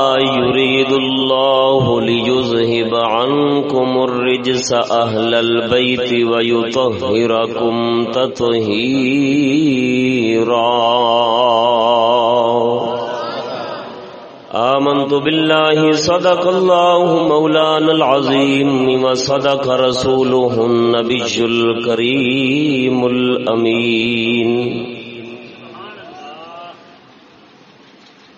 يريد الله ليذهب عنكم الرجس أهل البيت ويطهركم تطهيرا. آمنت بالله، صدق الله مولانا العظيم وصدق رسوله النبي الكريم الأمين.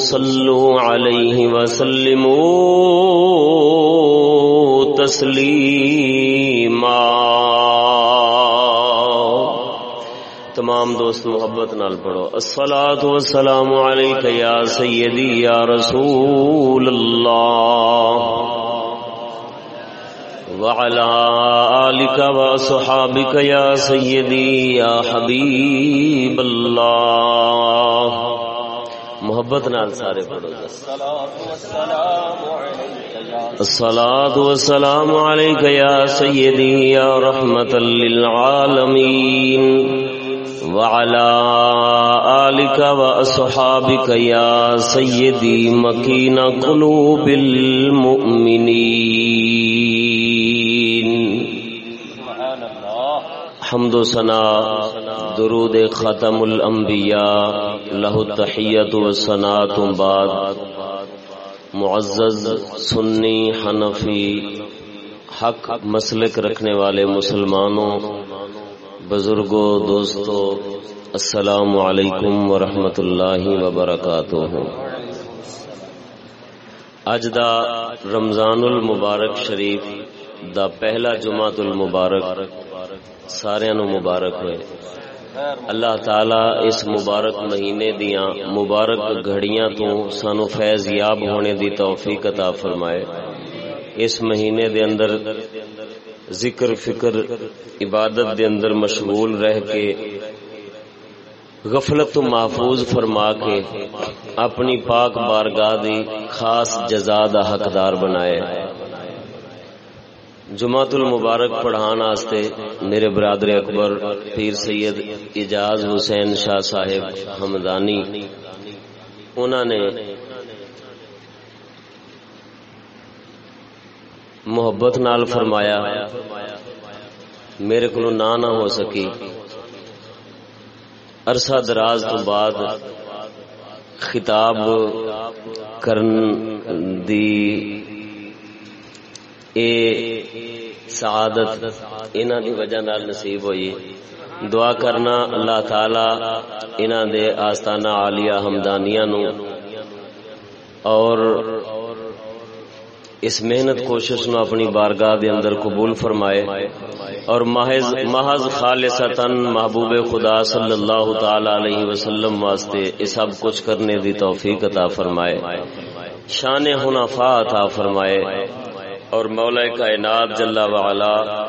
صلوا عليه وسلموا تسليما تمام دوست محبت نال پڑھو۔ الصلاة والسلام علیکہ یا سیدی، یا رسول اللہ۔ وعلى آلك وصحابك يا سيدي يا حبيب الله محبت نال سارے پڑھو الصلاة والسلام عليك يا سيدي يا رحمة للعالمين وعلى آلك وأصحابك يا سيدي مكين قلوب المؤمنين. حمد و ثنا درود ختم الانبیاء لہ التحیت و ثنا بعد. معزز سنی حنفی، حق مسلک رکھنے والے مسلمانوں، بزرگوں، دوستوں، السلام علیکم ورحمۃ اللہ وبرکاتہ۔ اج دا رمضان المبارک شریف دا پہلا جمعۃ المبارک سارے نو مبارک ہوئے۔ اللہ تعالی اس مبارک مہینے دیاں مبارک گھڑیاں تو سانو فیض یاب ہونے دی توفیق عطا فرمائے۔ اس مہینے دے اندر ذکر فکر عبادت دے اندر مشغول رہ کے غفلت تو محفوظ فرما کے اپنی پاک بارگاہ دی خاص جزا دا حقدار بنائے۔ جمعت المبارک پڑھان آستے میرے برادر اکبر پیر سید اجاز حسین شاہ صاحب حمدانی انہوں نے محبت نال فرمایا، میرے کو نہ نہ ہو سکی۔ عرصہ دراز تو بعد خطاب کرن دی اے سعادت انہاں دی وجہ نال نصیب ہوئی۔ دعا کرنا اللہ تعالی انہاں دے آستانہ عالیہ حمدانیہ نو اور اس محنت کوشش نو اپنی بارگاہ دے اندر قبول فرمائے اور محض محض خالصتاً محبوب خدا صلی اللہ تعالی علیہ وسلم واسطے یہ سب کچھ کرنے دی توفیق عطا فرمائے، شان حنفاء عطا فرمائے۔ اور مولا کائنات جل وعلا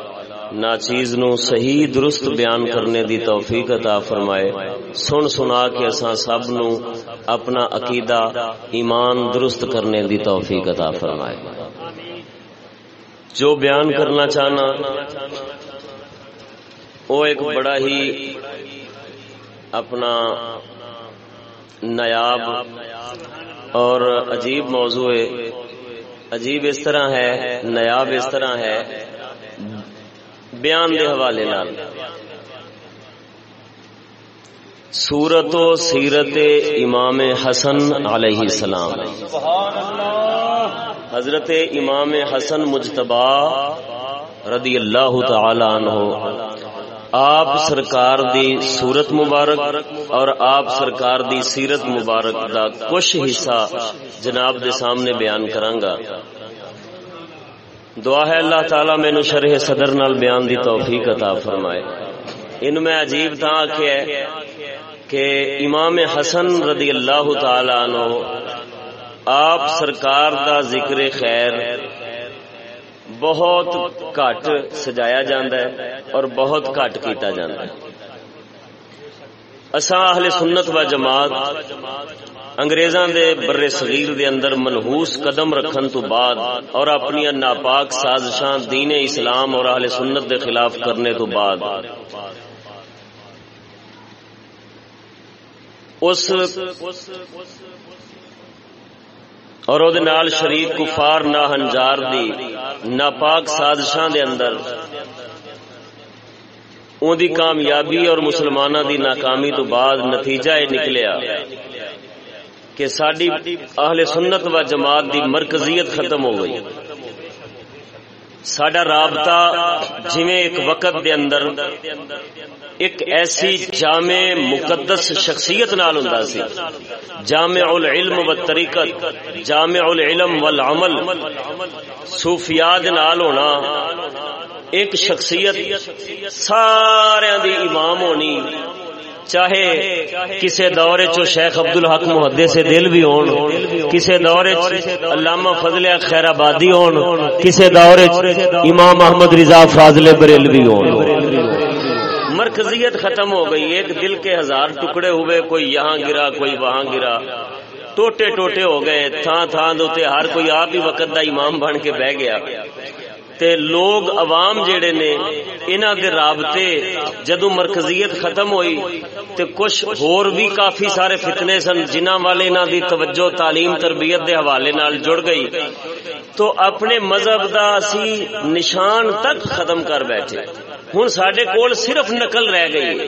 ناچیز نو صحیح درست بیان کرنے دی توفیق عطا فرمائے۔ سن سنا کے اساں سب نو اپنا عقیدہ، ایمان درست کرنے دی توفیق عطا فرمائے۔ جو بیان کرنا چاہنا، وہ ایک بڑا ہی اپنا نیاب اور عجیب موضوع ہے۔ عجیب اس طرح ہے، نیاب اس طرح ہے۔ بیان دے حوالے نال۔ سورت و سیرت امام حسن علیہ السلام۔ حضرت امام حسن مجتبا رضی اللہ تعالی عنہ۔ آپ سرکار دی سورت مبارک اور آپ سرکار دی سیرت مبارک دا کچھ حصہ جناب دے سامنے بیان کرانگا۔ دعا ہے اللہ تعالی مینو شرح صدر نال بیان دی توفیق عطا فرمائے۔ ان میں عجیب تھا کہ کہ امام حسن رضی اللہ تعالی عنہ آپ سرکار دا ذکر خیر بہت گھٹ سجایا جاندہ ہے اور بہت گھٹ کیتا جاندہ ہے۔ اساں اہل سنت و جماعت انگریزاں دے بر صغیر دے اندر منحوس قدم رکھن تو بعد اور اپنی ناپاک سازشاں دین اسلام اور اہل سنت دے خلاف کرنے تو بعد اس اور او دے نال شریف کفار نا ہنجار دی ناپاک سازشاں دے اندر ان دی کامیابی اور مسلمانہ دی ناکامی تو بعد نتیجہ یہ نکلیا کہ ساری اہل سنت و جماعت دی مرکزیت ختم ہو گئی۔ سڈا رابطہ جویں ایک وقت دے اندر ایک ایسی جامع مقدس شخصیت نال ہوں سی۔ جامع العلم و طریقت، جامع العلم والعمل۔ صوفیات نال ہونا ایک شخصیت سارے دی امام ہونی۔ چاہے کسے دورے چو شیخ عبد الحق محدے سے دل بھی ہون، کسے دورے علامہ فضل خیر آبادی ہون، کسے دورے امام محمد رضا فاضل بریل بھی ہون۔ مرکزیت ختم ہو گئی، ایک دل کے ہزار ٹکڑے ہوئے، کوئی یہاں گرا، کوئی وہاں گرا۔ ٹوٹے ٹوٹے ہو گئے تھان تھان دوتے ہر کوئی آپ ہی وقت دا امام بن کے بہ گیا۔ تے لوگ عوام جڑے نے انہاں دے رابطے جدو مرکزیت ختم ہوئی تے کچھ ہور بھی کافی سارے فتنے سن جنہاں والے انہاں دی توجہ تعلیم تربیت دے حوالے نال جڑ گئی تو اپنے مذہب دا اسی نشان تک ختم کر بیٹھے ہوں سڈے کول صرف نقل رہ گئی۔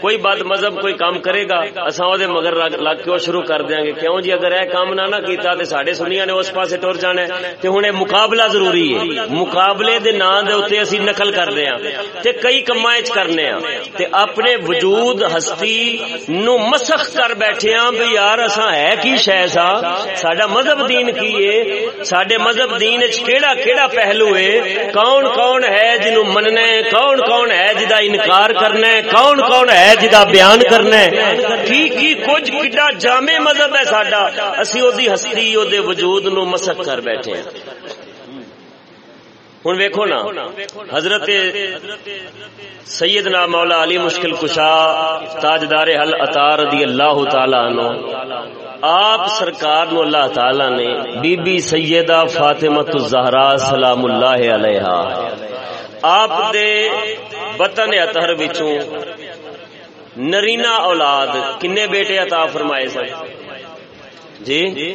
کوئی بد مذہب کوئی کام کرے گا اصا وہ مگر لگ کے شروع کر دیا گے۔ کیوں جی؟ اگر یہ کام نہ نہ کیتا تے سڈے سنیا نے اس پاسے ٹر جانا ہے، تے ہوں مقابلہ ضروری ہے۔ مقابلے دے نام دے اتنے اسی نقل کرتے ہیں تے کئی کما کرنے ہیں تے اپنے وجود ہستی نو مسخ کر بیٹھے ہاں بھی یار اصا ہے کی شہ سا؟ سڈا مذہب دین کی ہے؟ سڈے مذہب دین کیڑا کیڑا پہلو ہے؟ کون کون ہے جنوں مننا ہے کون کون ہے جی جدا انکار کرنا ہے؟ کون کون ہے جی جدا بیان کرنا ہے؟ کی کی کچھ کڈا جامع مذہب ہے ساڈا؟ اسی او دی ہستی او دے وجود نو مسک کر بیٹھے ہیں۔ ہوں ویکو نا، حضرت سیدنا مولا علی مشکل کشا، تاجدار حل اطار رضی اللہ تعالی عنہ، آپ سرکار نو اللہ تعالی نے بی بی سیدہ فاطمہ الزہرا سلام اللہ علیہا آپ دے بطن اطہر وچوں نرینا اولاد کنے بیٹے عطا فرمائے سن جی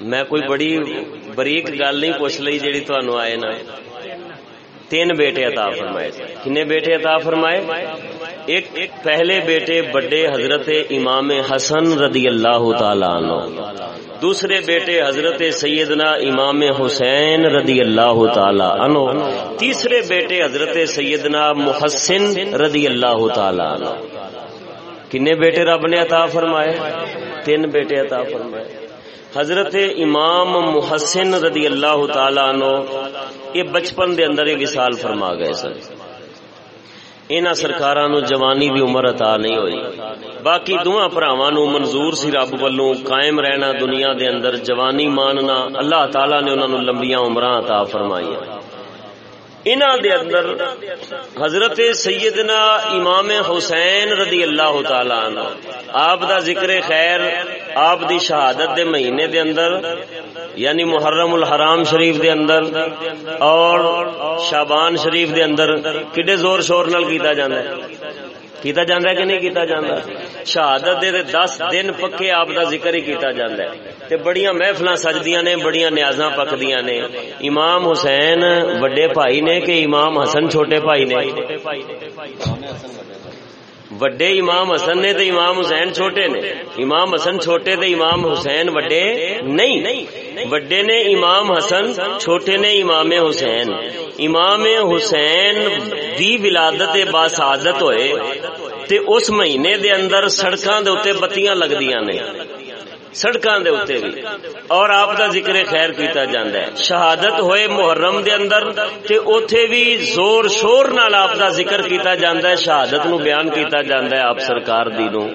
میں کوئی بڑی بریک گل نہیں پوچھ لی جیڑی تنوع آئے نا تین بیٹے عطا فرمائے کنے بیٹے عطا فرمائے ایک پہلے بیٹے بڑے حضرت امام حسن رضی اللہ تعالی عنہ دوسرے بیٹے حضرت سیدنا امام حسین رضی اللہ تعالی عنہ، تیسرے بیٹے حضرت سیدنا محسن رضی اللہ تعالی عنہ۔ کنے بیٹے رب نے عطا فرمائے؟ تین بیٹے عطا فرمائے۔ حضرت امام محسن رضی اللہ تعالی عنہ، یہ بچپن دے اندر ایک وصال فرما گئے سن۔ انہاں سرکاراں جوانی دی عمر عطا نہیں ہوئی۔ باقی دوواں بھراواں نو منظور سی رب والوں قائم رہنا دنیا دے اندر جوانی ماننا اللہ تعالی نے انہاں نو لمبیاں عمراں عطا فرمائیاں۔ انہاں دے اندر حضرت سیدنا امام حسین رضی اللہ تعالی عنہ، آپ دا ذکر خیر، آپ دی شہادت دے مہینے دے اندر یعنی محرم الحرام شریف دے اندر اور شابان شریف دے اندر کڈے زور شور نال کیتا جاندا ہے؟ کیتا جاندا ہے کہ نہیں کیتا جاندا؟ شہادت دے دس دن پکے آپ دا ذکر ہی کیتا جاندا ہے۔ تے بڑیاں محفلاں سجدیاں نے، بڑیاں نیازاں پکدیاں نے۔ امام حسین بڑے بھائی نے کہ امام حسن چھوٹے بھائی نے؟ وڈے امام حسن نے تے امام حسین چھوٹے نے۔ امام حسن چھوٹے تے امام حسین وڈے نہیں۔ وڈے نے امام حسن، چھوٹے نے امام حسین۔ امام حسین دی ولادت باسعادت ہوئے تے اس مہینے دے اندر سڑکاں دے اوتے بتیاں لگدیاں نے۔ سڑکاں دے اوتے بھی اور آپ دا ذکر خیر کیتا جاندا ہے۔ شہادت ہوئے محرم دے اندر تے اوتھے بھی زور شور نال آپ دا ذکر کیتا جاندا ہے، شہادت نو بیان کیتا جاندا ہے آپ سرکار دی نو۔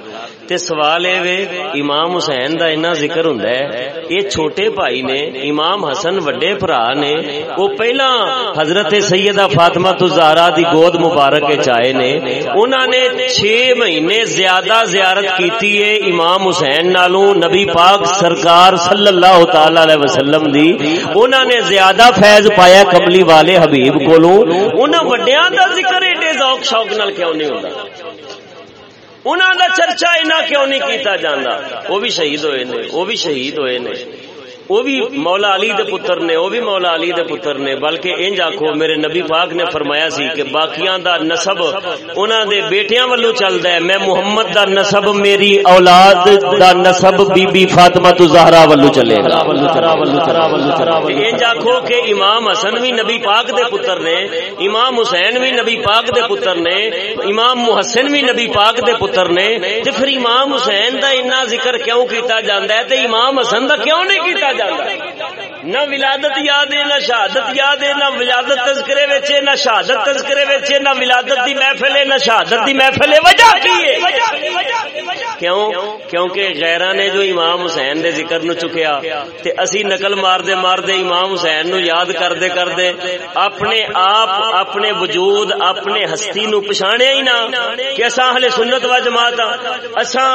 تے سوال اے وے، امام حسین دا اتنا ذکر ہوندا ہے، اے چھوٹے بھائی نے، امام حسن وڈے بھرا نے، او پہلا حضرت سیدہ فاطمہ الزہرا دی گود مبارک وچ آئے نے، انہاں نے 6 مہینے زیادہ زیارت کیتی ہے امام حسین نالوں نبی پاک سرکار صلی اللہ تعالی علیہ وسلم دی۔ انہاں نے زیادہ فیض پایا کملی والے حبیب کولوں۔ انہاں وڈیاں دا ذکر ایڈے ذوق شوق نال کیوں نہیں ہوندا؟ انہوں دا چرچا اینا کیوں نہیں کیتا جانا وہ بھی شہید ہوئے نے، وہ بھی شہید ہوئے نے۔ وہ بھی مولا علی دے پتر نے، وہ بھی مولا علی دے پتر نے، بلکہ انج آکھو میرے نبی پاک نے فرمایا سی کہ باقیاں دا نسب انہاں دے بیٹیاں والو چلدا ہے۔ میں محمد دا نسب، میری اولاد دا نسب بی بی فاطمہ الزہرا والو چلے گا۔ انج آکھو کہ امام حسن بھی نبی پاک دے پتر نے، امام حسین بھی نبی پاک دے پتر نے، امام محسن بھی نبی پاک دے پتر نے۔ تے پھر امام حسین دا اتنا ذکر کیوں کیتا جاندا ہے؟ تے امام حسن دا کیوں نہیں کیتا ഇതാണ് نہ ولادت یاد ہے، نہ شہادت یاد ہے، نہ ولادت تذکرے وچے نہ شہادت تذکرے وچے نہ ولادت دی محفل ہے، نہ شہادت دی محفل ہے۔ وجہ کی ہے؟ کیوں؟ کیونکہ غیراں نے جو امام حسین دے ذکر نو چکیا تے اسی نقل مار دے مار دے امام حسین نو یاد کر دے کر دے اپنے آپ، اپنے وجود، اپنے ہستی نو پچھاڑیا ہی نہ کہ اساں اہل سنت و جماعت اساں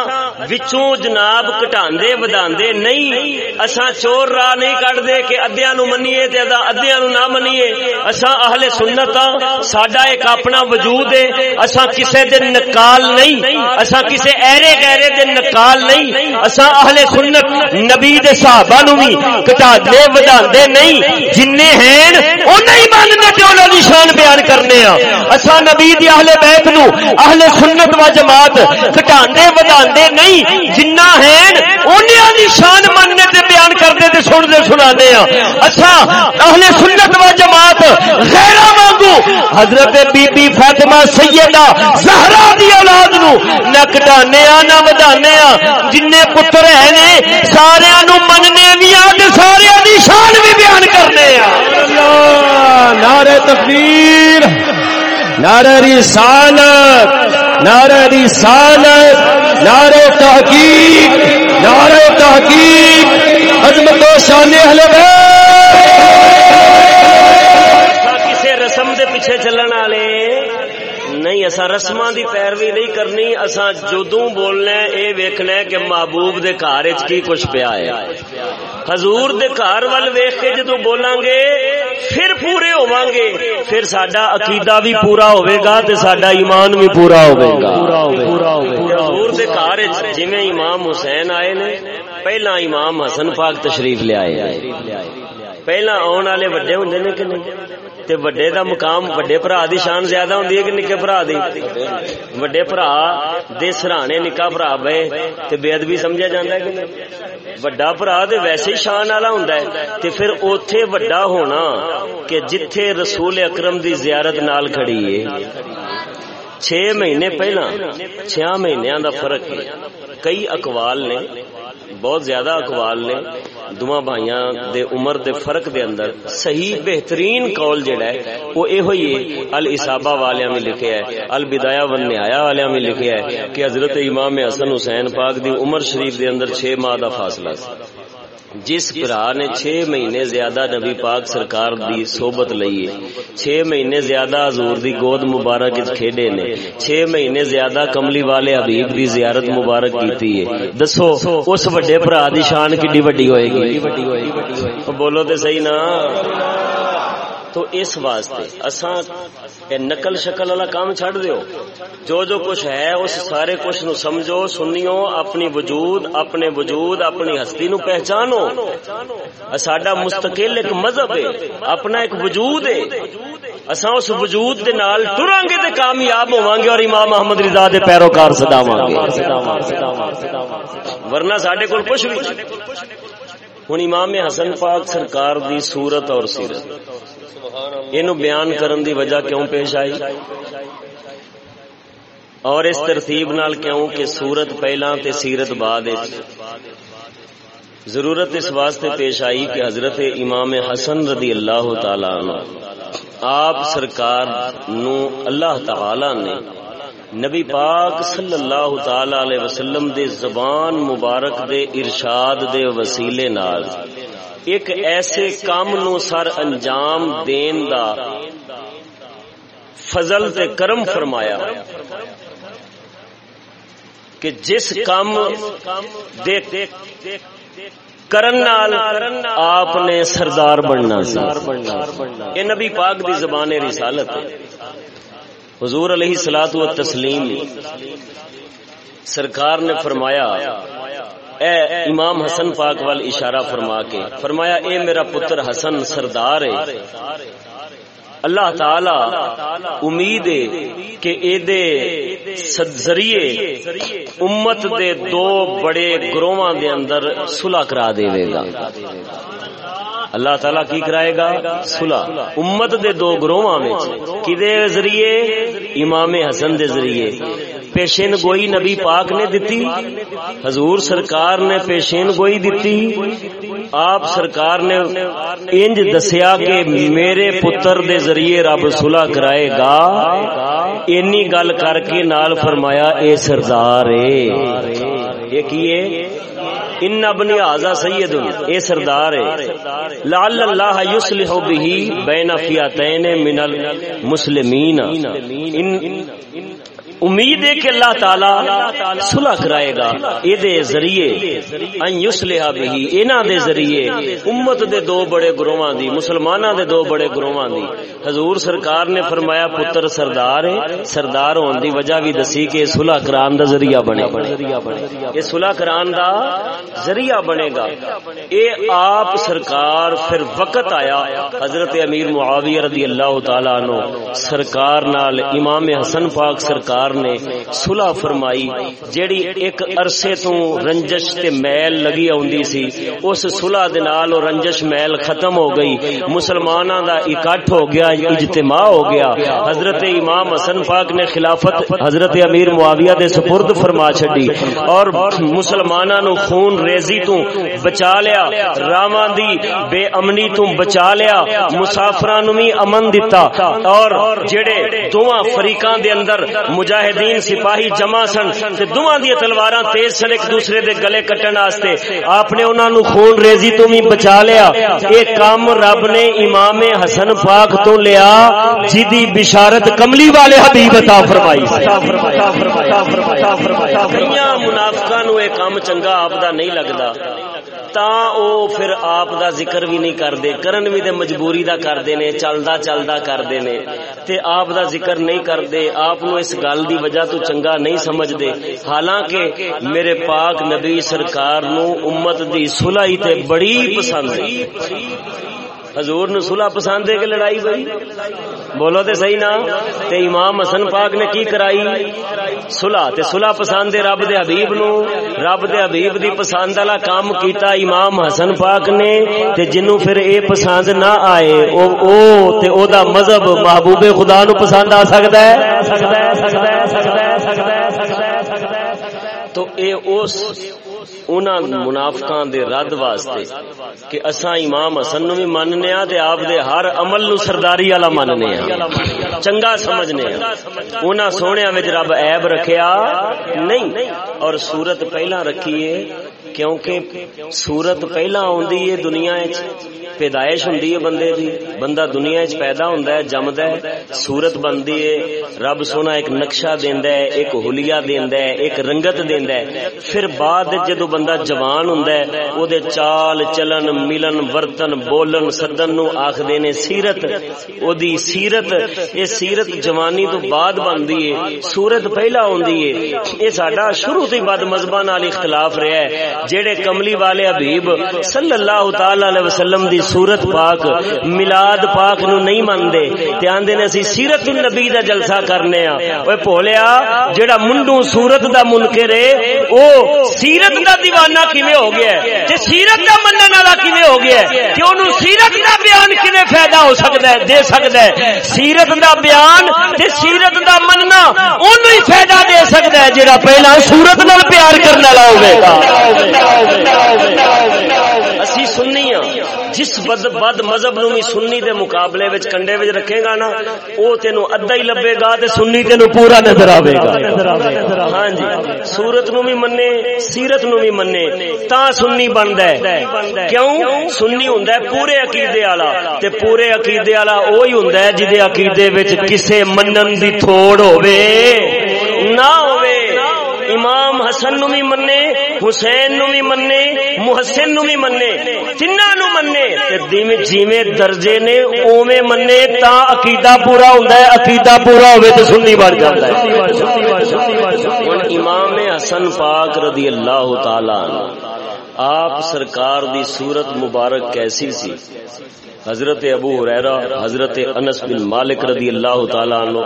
وچوں جناب کٹاندے، وداندے نہیں، اساں چور راہ نہیں کٹ دے کہ ادیا نو منیے تے ادیا نو نہ منیے۔ اساں اہل سنت ہاں ساڈا ایک اپنا وجود ہے۔ اساں کسے دے نکال نہیں، اساں کسے ایرے گہرے دے نکال نہیں۔ اساں اہل سنت نبی دے صحابہ نو بھی کٹا دے ودا دے نہیں۔ جننے ہیں انہیں ہی ماننے تے انہاں دی شان بیان کرنے ہاں۔ اساں نبی دی اہل بیت نو اہل سنت و جماعت کٹا دے ودا دے نہیں۔ جنہ ہیں انہاں دی شان ماننے تے بیان کرنے تے سن دے، سنا دے۔ سنانے ہاں اچھا اہل سنت و جماعت غیرہ مانگو۔ حضرت بی بی فاطمہ سیدہ زہرا دی اولاد نو نہ کٹانے ہاں نہ ودانے ہاں جن پتر ہیں نے، سارے نو مننے بھی تے سارے دی شان بھی بیان کرنے ہاں نعرہ تکبیر، نعرہ رسالت۔ نعرہ رسالت، نعرہ تحقیق نعرہ تحقیق عظمت و شان اہل کسے رسم دے پیچھے چلا والے نہیں اصا رسم دی پیروی نہیں کرنی اصا جدوں بولنا اے ویکھنا ہے کہ محبوب دے گھر کی کچھ پیا ہے۔ حضور دے گھر ول ویخ کے جدو بولیں گے پھر پورے ہوا گے پھر سڈا عقیدہ بھی پورا ہوئے گا تے سڈا ایمان بھی پورا ہوئے گا حضور دے گھر جی امام حسین آئے نے، پہلا امام حسن پاک تشریف لے آئے۔ پہلا آن والے وڈے ہوں نے کہ نہیں؟ تے وڈے دا مقام وڈے بھرا دی شان زیادہ ہوندی ہے کہ نکے بھرا دی؟ وڈے بھرا دے سرانے نکا بھرا بے تے بے ادبی سمجھا جاندا ہے کہ نہیں؟ وڈا بھرا تے ویسے ہی شان والا ہوندا ہے تے پھر اوتھے وڈا ہونا کہ جتھے رسول اکرم دی زیارت نال کھڑی ہے۔ چھ مہینے پہلا چھ مہینیاں دا فرق ہے۔ کئی اقوال نے، بہت زیادہ اقوال نے دواں بھائیاں دے عمر دے فرق دے اندر صحیح بہترین قول جڑا ہے، وہ اے ہوئی ہے والیا والیاں میں لکھیا ہے، البدایہ ون نہایا والیاں میں لکھیا ہے کہ حضرت امام حسن حسین پاک دی عمر شریف دے اندر 6 ماہ دا فاصلہ سی۔ جس برا نے چھ مہینے زیادہ نبی پاک سرکار دی صحبت لئی چھ مہینے زیادہ حضور دی گود مبارک کھیڈے نے۔ چھ مہینے زیادہ کملی والے حبیب دی زیارت مبارک کیتی ہے۔ دسو، اس وڈے برا دی شان کڈی وڈی ہوئے گی؟ بولو تے صحیح نا۔ تو اس واسطے اساں نقل شکل والا کام چھڑ دیو۔ جو جو کچھ ہے، اس سارے کچھ نو سمجھو، سنیو، اپنی وجود، اپنے وجود، اپنی ہستی نو پہچانو۔ ساڈا مستقل ایک مذہب ہے، اپنا ایک وجود ہے۔ اساں اس وجود دے نال ٹراں گے تے کامیاب ہوواں گے اور امام محمد رضا دے پیروکار صداواں گے۔ ورنہ ساڈے کول کچھ بھی۔ ہن امام حسن پاک سرکار دی صورت اور سیرت۔ اینو بیان کرن دی وجہ کیوں پیش آئی؟ اور اس ترتیب نال کیوں کہ صورت پہلا تے سیرت بعد ضرورت اس واسطے پیش آئی کہ حضرت امام حسن رضی اللہ تعالی عنہ، آپ سرکار نو اللہ تعالی نے نبی پاک صلی اللہ تعالی علیہ وسلم دے زبان مبارک دے ارشاد دے وسیلے نال ایک ایسے کام نو سر انجام دین دا فضل تے کرم فرمایا کہ جس کام دے کرن نال آپ نے سردار بننا یہ نبی پاک دی زبان رسالت ہے۔ حضور علیہ سلاد و تسلیم سرکار نے فرمایا اے امام حسن پاک وال اشارہ فرما کے فرمایا، اے میرا پتر حسن سردار ہے اللہ تعالی امید ہے کہ اے ذریعے امت دے دو بڑے گروہاں دے اندر صلح کرا دے گا۔ اللہ تعالیٰ کی کرائے گا صلح۔ امت دے دو گروہاں وچ کدے ذریعے؟ امام حسن دے ذریعے۔ پیشین گوئی نبی پاک نے دتی حضور سرکار نے پیشین گوئی دتی آپ سرکار نے انج دسیا کہ میرے پتر دے ذریعے رب صلح کرائے گا۔ اینی گل کر کے نال فرمایا، اے سردار اے۔ یہ کیے ان ابن اعضا سید اے سردار ہے۔ لعل اللہ یصلح به بین فیاتین من المسلمین۔ ان امید ہے کہ اللہ تعالی صلح کرائے گا۔ اے دے ذریعے، ان یصلح به انہاں دے ذریعے، امت دے دو بڑے گروہاں دی، مسلماناں دے دو بڑے گروہاں دی۔ حضور سرکار نے فرمایا، پتر سردار ہے، سردار ہون دی وجہ بھی دسی کہ صلح کران دا ذریعہ بنے یہ صلح کران دا ذریعہ بنے گا۔ اے آپ سرکار پھر وقت آیا، حضرت امیر معاویہ رضی اللہ تعالی عنہ سرکار نال امام حسن پاک سرکار سرکار نے صلح فرمائی، جیڑی ایک عرصے تو رنجش تے میل لگی ہوندی سی، اس صلح دے نال او رنجش میل ختم ہو گئی، مسلماناں دا اکٹھ ہو گیا، اجتماع ہو گیا۔ حضرت امام حسن پاک نے خلافت حضرت امیر معاویہ دے سپرد فرما چھڈی۔ اور مسلماناں نو خون ریزی تو بچا لیا، راواں دی بے امنی تو بچا لیا، مسافراں نو بھی امن دتا۔ اور جڑے دوواں فریقاں دے اندر مجاہدین سپاہی جمع سن تے دوواں دی تلواراں تیز سن ایک دوسرے دے گلے کٹن واسطے۔ آپ نے انہاں نو خون ریزی تو بھی بچا لیا۔ اے کام رب نے امام حسن پاک تو لیا جدی بشارت کملی والے حبیب عطا فرمائی۔ منافقاں نو اے کام چنگا آپ دا نہیں لگدا۔ تا او پھر آپ دا ذکر بھی نہیں کردے کرن بھی دے مجبوری دا کردے نے چلدا چلدا کردے نے تے آپ دا ذکر نہیں کردے آپ نو اس گل دی وجہ تو چنگا نہیں سمجھدے حالانکہ میرے پاک نبی سرکار نو امت دی صلح تے بڑی پسند ہے حضور نو صلح پسند ہے کہ لڑائی بھائی بولو تے صحیح نا تے امام حسن پاک نے کی کرائی؟ صلح۔ تے صلح پسند ہے رب دے حبیب نو۔ رب دے حبیب دی پسند والا کام کیتا امام حسن پاک نے۔ تے جنوں پھر اے پسند نہ آئے، او او، تے او دا مذہب محبوب خدا نو پسند آ سکدا ہے سکدا ہے سکدا ہے سکدا ہے سکدا ہے سکدا ہے؟ تو اے اس انہاں منافقاں دے رد واسطے کہ اساں امام حسن نو بھی مننے ہاں تے آپ دے ہر عمل نو سرداری والا مننے ہاں چنگا سمجھنے ہاں انہاں سونےاں وچ رب عیب رکھیا نہیں۔ اور صورت پہلا رکھی ہے کیونکہ صورت پہلا ہوندی ہے دنیا وچ۔ پیدائش ہوندی ہے بندے دی۔ بندہ دنیا وچ پیدا ہوندا ہے جمدا ہے۔ صورت بندی ہے۔ رب سونا ایک نقشہ دیندا ہے، ایک حلیہ دیندا ہے، ایک رنگت دیندا ہے۔ پھر بعد جدو بندہ جوان ہوندا ہے او دے چال چلن، ملن، ورتن، بولن، سدن نو آکھدے نے سیرت۔ او دی سیرت، اے سیرت جوانی تو بعد بندی ہے صورت پہلا ہوندی ہے۔ اے ساڈا شروع تو بد مذہباں نال اختلاف رہیا ہے۔ جڑے کملی والے حبیب صلی اللہ تعالی علیہ وسلم دی صورت پاک میلاد پاک نو نہیں مندے تے آندے نے اسی سیرت النبی دا جلسہ کرنے ہاں اوے بھولیا، جڑا منڈو صورت دا منکر ہے، او سیرت دا دیوانہ کیویں ہو گیا ہے؟ تے سیرت دا منن والا کیویں ہو گیا ہے؟ کہ اونوں سیرت دا بیان کنے فائدہ ہو سکدا ہے؟ دے سکدا ہے؟ سیرت دا بیان تے سیرت دا مننا اونوں ہی فائدہ دے سکدا ہے جڑا پہلا صورت نال پیار کرنے والا ہوے گا۔ جس بد بد مذہب نو بھی سنی دے مقابلے وچ کنڈے وچ رکھے گا نا، او تینو ادھا ہی لبے گا تے سنی تینو پورا نظر آوے گا۔ ہاں جی سورت نو بھی منے، سیرت نو بھی منے، تا سنی بندا ہے۔ کیوں؟ سنی ہوندا ہے پورے عقیدے والا تے پورے عقیدے والا وہی ہوندا ہے جدے عقیدے وچ کسے منن دی تھوڑ ہوے نہ ہوے امام حسن نو بھی منے حسین نو بھی منے محسن نو بھی منے تیناں نو منے تے جویں درجے نے اوویں منے تا عقیدہ پورا ہوندا ہے عقیدہ پورا ہوے تے سنی بن جاندا ہے۔ ہن امام حسن پاک رضی اللہ تعالی عنہ آپ سرکار دی صورت مبارک کیسی سی؟ حضرت ابو حریرہ حضرت انس بن مالک رضی اللہ تعالی عنہ۔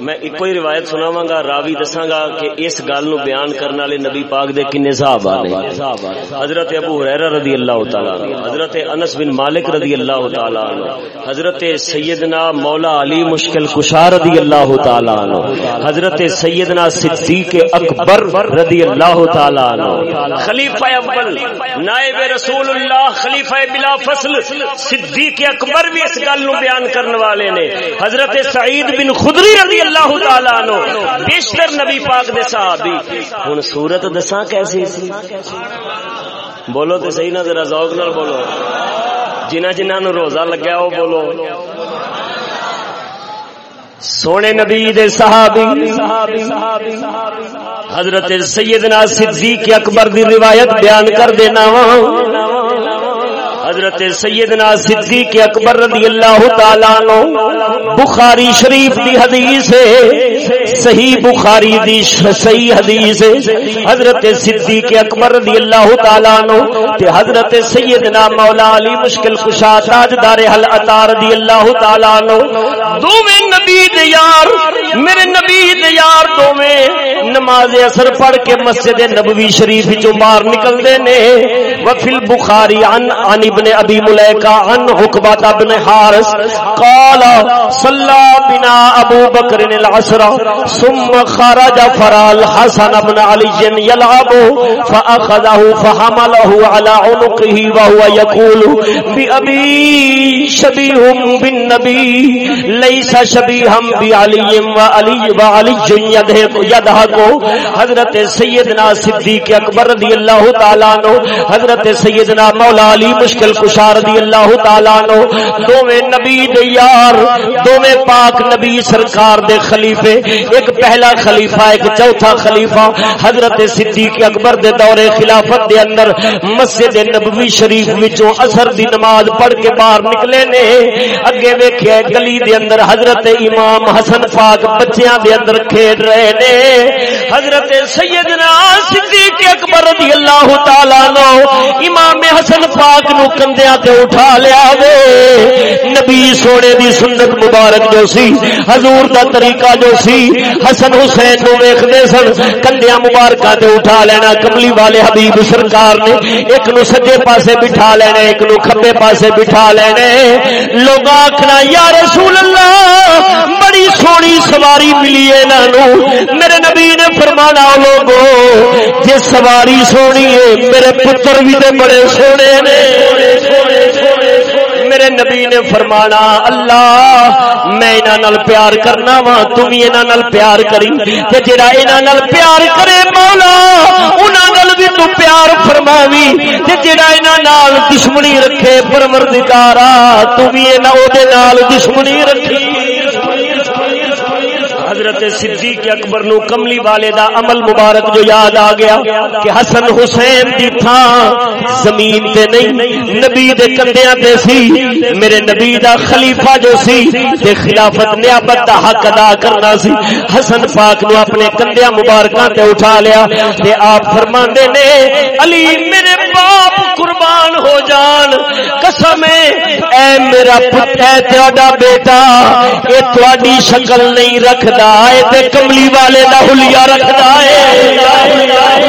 میں ایک ہی روایت سناواں گا، راوی دساں گا کہ اس گل نو بیان کرنے والے نبی پاک دے کنے صحابہ نے۔ حضرت ابو حریرہ رضی اللہ تعالی عنہ، حضرت انس بن مالک رضی اللہ تعالی عنہ، حضرت سیدنا مولا علی مشکل کشا رضی اللہ تعالی عنہ، حضرت سیدنا صدیق اکبر رضی اللہ تعالی عنہ۔ خلیفہ اول اکبر نائب رسول اللہ خلیفہ بلا فصل صدیق صدیق اکبر بھی اس گل نو بیان کرنے والے نے۔ حضرت سعید بن خدری رضی اللہ تعالی عنہ، بیشتر نبی پاک دے صحابی۔ ہن صورت دساں کیسی سی؟ بولو تے صحیح نہ، ذرا ذوق نال بولو۔ جنہ جنہ نو روزہ لگیا او بولو۔ سونے نبی دے صحابی۔ حضرت سیدنا صدیق اکبر دی روایت بیان کر دینا وا۔ حضرت سیدنا صدیق اکبر رضی اللہ تعالی عنہ، بخاری شریف دی حدیث ہے، صحیح بخاری دی صحیح حدیث ہے۔ حضرت صدیق اکبر رضی اللہ تعالی عنہ، تے حضرت سیدنا مولا علی مشکل کشا تاجدار حل عطا رضی اللہ تعالی عنہ۔ دوویں نبی دے یار، میرے نبی دے یار دوویں نماز اثر پڑھ کے مسجد نبوی شریف جو باہر نکلدے نے۔ وفی البخاری عن عن ابن ابن ابی ملیکہ عن حکبت ابن حارس قال صلی بنا ابو بکر العصر، ثم خرج فرال حسن ابن علی یلعب، فاخذه فحمله على عنقه وهو يقول بأبي شبيه بالنبي ليس شبيها بعلي وعلي وعلي يدهك حضرت سیدنا صدیق اکبر رضی اللہ تعالیٰ عنہ، حضرت سیدنا مولا علی مشکل کشار رضی اللہ تعالیٰ عنہ، دوویں نبی دے یار، دوویں پاک نبی سرکار دے خلیفے، ایک پہلا خلیفہ، ایک چوتھا خلیفہ، حضرت صدیق اکبر دے دور خلافت دے اندر مسجد نبوی شریف وچوں اثر دی نماز پڑھ کے باہر نکلے نے۔ اگے ویکھیا گلی دے اندر حضرت امام حسن پاک بچیاں دے اندر کھیڈ رہے نے۔ حضرت سیدنا صدیق اکبر رضی اللہ تعالی عنہ امام حسن پاک نو کندیاں تے اٹھا لیا وے۔ نبی سونے دی سنت مبارک جو سی، حضور دا طریقہ جو سی، حسن حسین نو ویکھدے سن کندیاں مبارکاں تے اٹھا لینا۔ کملی والے حبیب سرکار نے ایک نو سجے پاسے بٹھا لینا، ایک نو کھبے پاسے بٹھا لینے لوگ آخنا یا رسول اللہ، بڑی سونی سواری ملی ہے نانو میرے نبی نے فرمانا لوگو جی سواری سونی ہے، میرے پتر بھی تے بڑے سونے نے۔ میرے نبی نے فرمانا، اللہ، میں انہاں پیار کرنا وا تم بھی انہاں پیار کری تے جڑا انہاں پیار کرے مولا، انہاں نال بھی تو پیار فرماوی۔ تے جڑا انہاں نال دشمنی رکھے پروردگارا تو بھی انہاں او دے نال دشمنی رکھی۔ حضرت صدیق اکبر نو کملی والے دا عمل مبارک جو یاد آ گیا کہ حسن حسین دی تھاں زمین تے نہیں، نبی دے کندیاں تے سی، میرے نبی دا خلیفہ جو سی تے خلافت نیابت دا حق ادا کرنا سی۔ حسن پاک نو اپنے کندیاں مبارکاں تے اٹھا لیا۔ تے آپ فرماندے نے، علی میرے باپ قربان ہو جان۔ قسم اے میرا پتر اے تیرا بیٹا، اے تواڈی شکل نہیں رکھدا۔ تے کملی والے دا حلیہ رکھدا ہے۔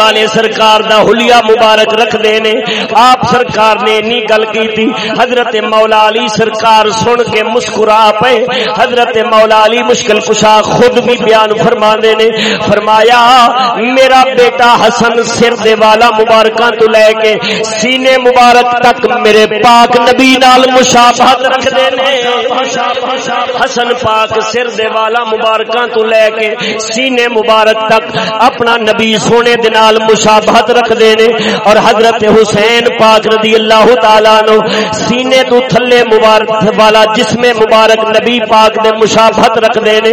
والے سرکار دا حلیہ مبارک رکھ دینے آپ سرکار نے نی گل کی تھی حضرت مولا علی سرکار سن کے مسکرا پے۔ حضرت مولا علی مشکل کشا خود بھی بیان فرما دینے فرمایا، میرا بیٹا حسن سر دے والا مبارکاں تو لے کے سینے مبارک تک میرے پاک نبی نال مشابہت رکھ دینے حسن پاک سر دے والا مبارکاں تو لے کے سینے مبارک تک اپنا نبی سونے دنال مشابہت رکھ دینے اور حضرت حسین پاک رضی اللہ تعالیٰ نو سینے تو تھلے مبارک والا جسم مبارک نبی پاک دے مشابہت رکھ دینے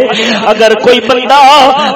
اگر کوئی بندہ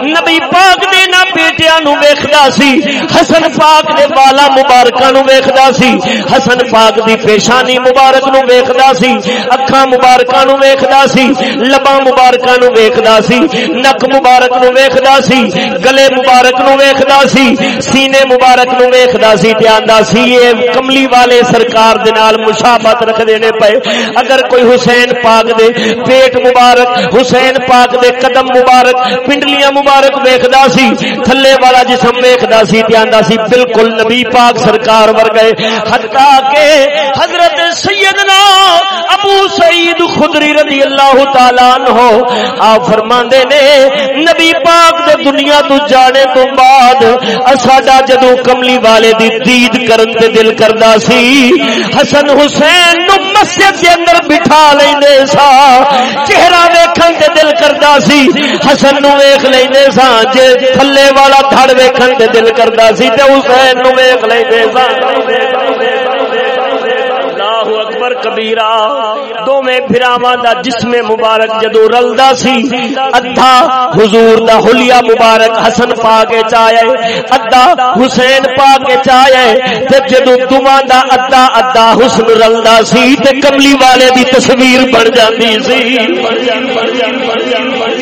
نبی پاک دے نہ بیٹیاں نو ویکھدا سی، حسن پاک دے والا مبارکاں نو ویکھدا سی، حسن پاک دی پیشانی مبارک نو ویکھدا سی، اکھاں مبارکاں نو ویکھدا سی، لباں مبارکاں نو ویکھدا سی، نک مبارک نو ویکھدا سی، گلے مبارک نو ویکھدا سی سینے مبارک نو ویکھدا سی تے آندا سی اے کملی والے سرکار دے نال مشابہت رکھ دینے پئے اگر کوئی حسین پاک دے پیٹ مبارک، حسین پاک دے قدم مبارک، پنڈلیاں مبارک ویکھدا سی، تھلے والا جسم ویکھدا سی تے آندا سی، بالکل نبی پاک سرکار ور گئے حتا کہ حضرت سیدنا ابو خدری رضی اللہ تعالی عنہ، آپ فرماندے نے، نبی پاک دے دنیا تو جانے تو بعد اساڈا جدو کملی والے دی دید کرن تے دل کردا سی، حسن حسین نو مسجد دے اندر بٹھا لیندے سا، چہرہ ویکھن تے دل کردا سی، حسن نو ویکھ لیندے سا، جے تھلے والا دھڑ ویکھن تے دل کردا سی، تے حسین نو ویکھ لیندے سا۔ اللہ اکبر، کبیرہ۔ دو میں پھراواں دا جسم مبارک جدو رلدا سی ادھا حضور دا حلیہ مبارک حسن پا کے چاہے ادھا حسین پا کے چاہے تے جدو دوواں دا ادھا ادھا حسن رلدا سی، تے کملی والے دی تصویر بن جاندی سی۔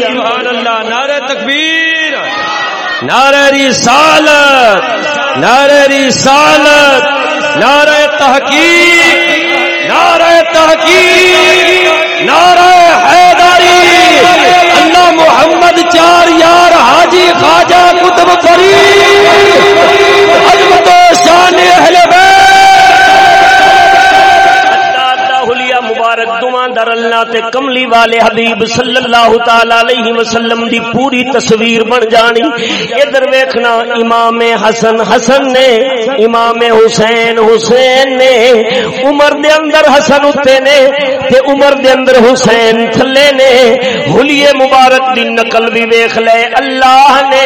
سبحان اللہ نعرہ تکبیر، نعرہ رسالت نعرہ رسالت، نعرہ تحقیق۔ نعرہ تحقیق، نعرہ حیداری اللہ محمد چار یار حاجی خواجہ قطب فری عظمت و شان اہل بیت در اللہ تے کملی والے حبیب صلی اللہ تعالی علیہ وسلم دی پوری تصویر بن جانی۔ ادھر ویکھنا امام حسن حسن نے، امام حسین حسین نے۔ عمر دے اندر حسن اتے نے تے عمر دے اندر حسین تھلے نے۔ حلیے مبارک دی نقل بھی ویکھ لے۔ اللہ نے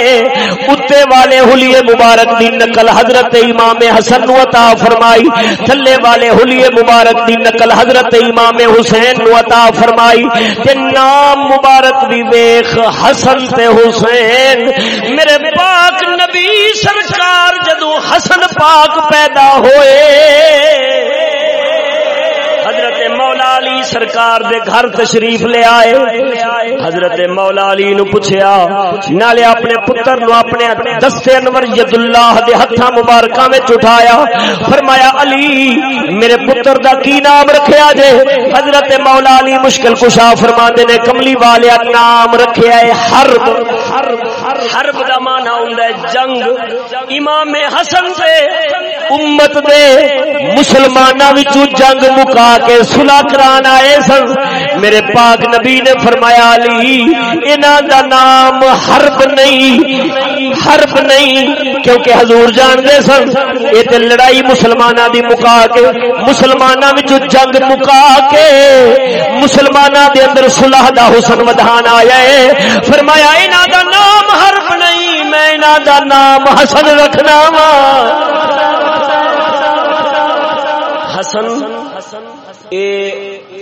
اتے والے حلیے مبارک دی نقل حضرت امام حسن عطا فرمائی۔ تھلے والے حلیے مبارک دی نقل حضرت امام حسین نو عطا فرمائی تے نام مبارک دی ویکھ حسن تے حسین۔ میرے پاک نبی سرکار جدو حسن پاک پیدا ہوئے علی سرکار دے گھر تشریف لے آئے۔ حضرت مولا علی نو پوچھیا، نالے اپنے پتر نو اپنے دستے انور ید اللہ دے ہتھاں مبارکاں وچ اٹھایا۔ فرمایا، علی، میرے پتر دا کی نام رکھیا جے؟ حضرت مولا علی مشکل کشا فرماندے نے، کملی والے نام رکھیا ہے، حرب۔ حرب دا معنی ہوندا ہے جنگ۔ امام حسن سے امت دے مسلماناں وچوں جنگ مکا کے صلح کران آئے سن۔ میرے پاک نبی نے فرمایا، علی، انہاں دا نام حرب نہیں حرب نہیں، کیونکہ حضور جان دے سن اے تے لڑائی مسلماناں دی مکا کے، مسلماناں وچوں جنگ مکا کے، مسلماناں دے اندر صلح دا حسن ودھان آیا ہے۔ فرمایا، انہاں دا نام حرب نہیں، میں انہاں دا نام حسن رکھنا وا حسن، اے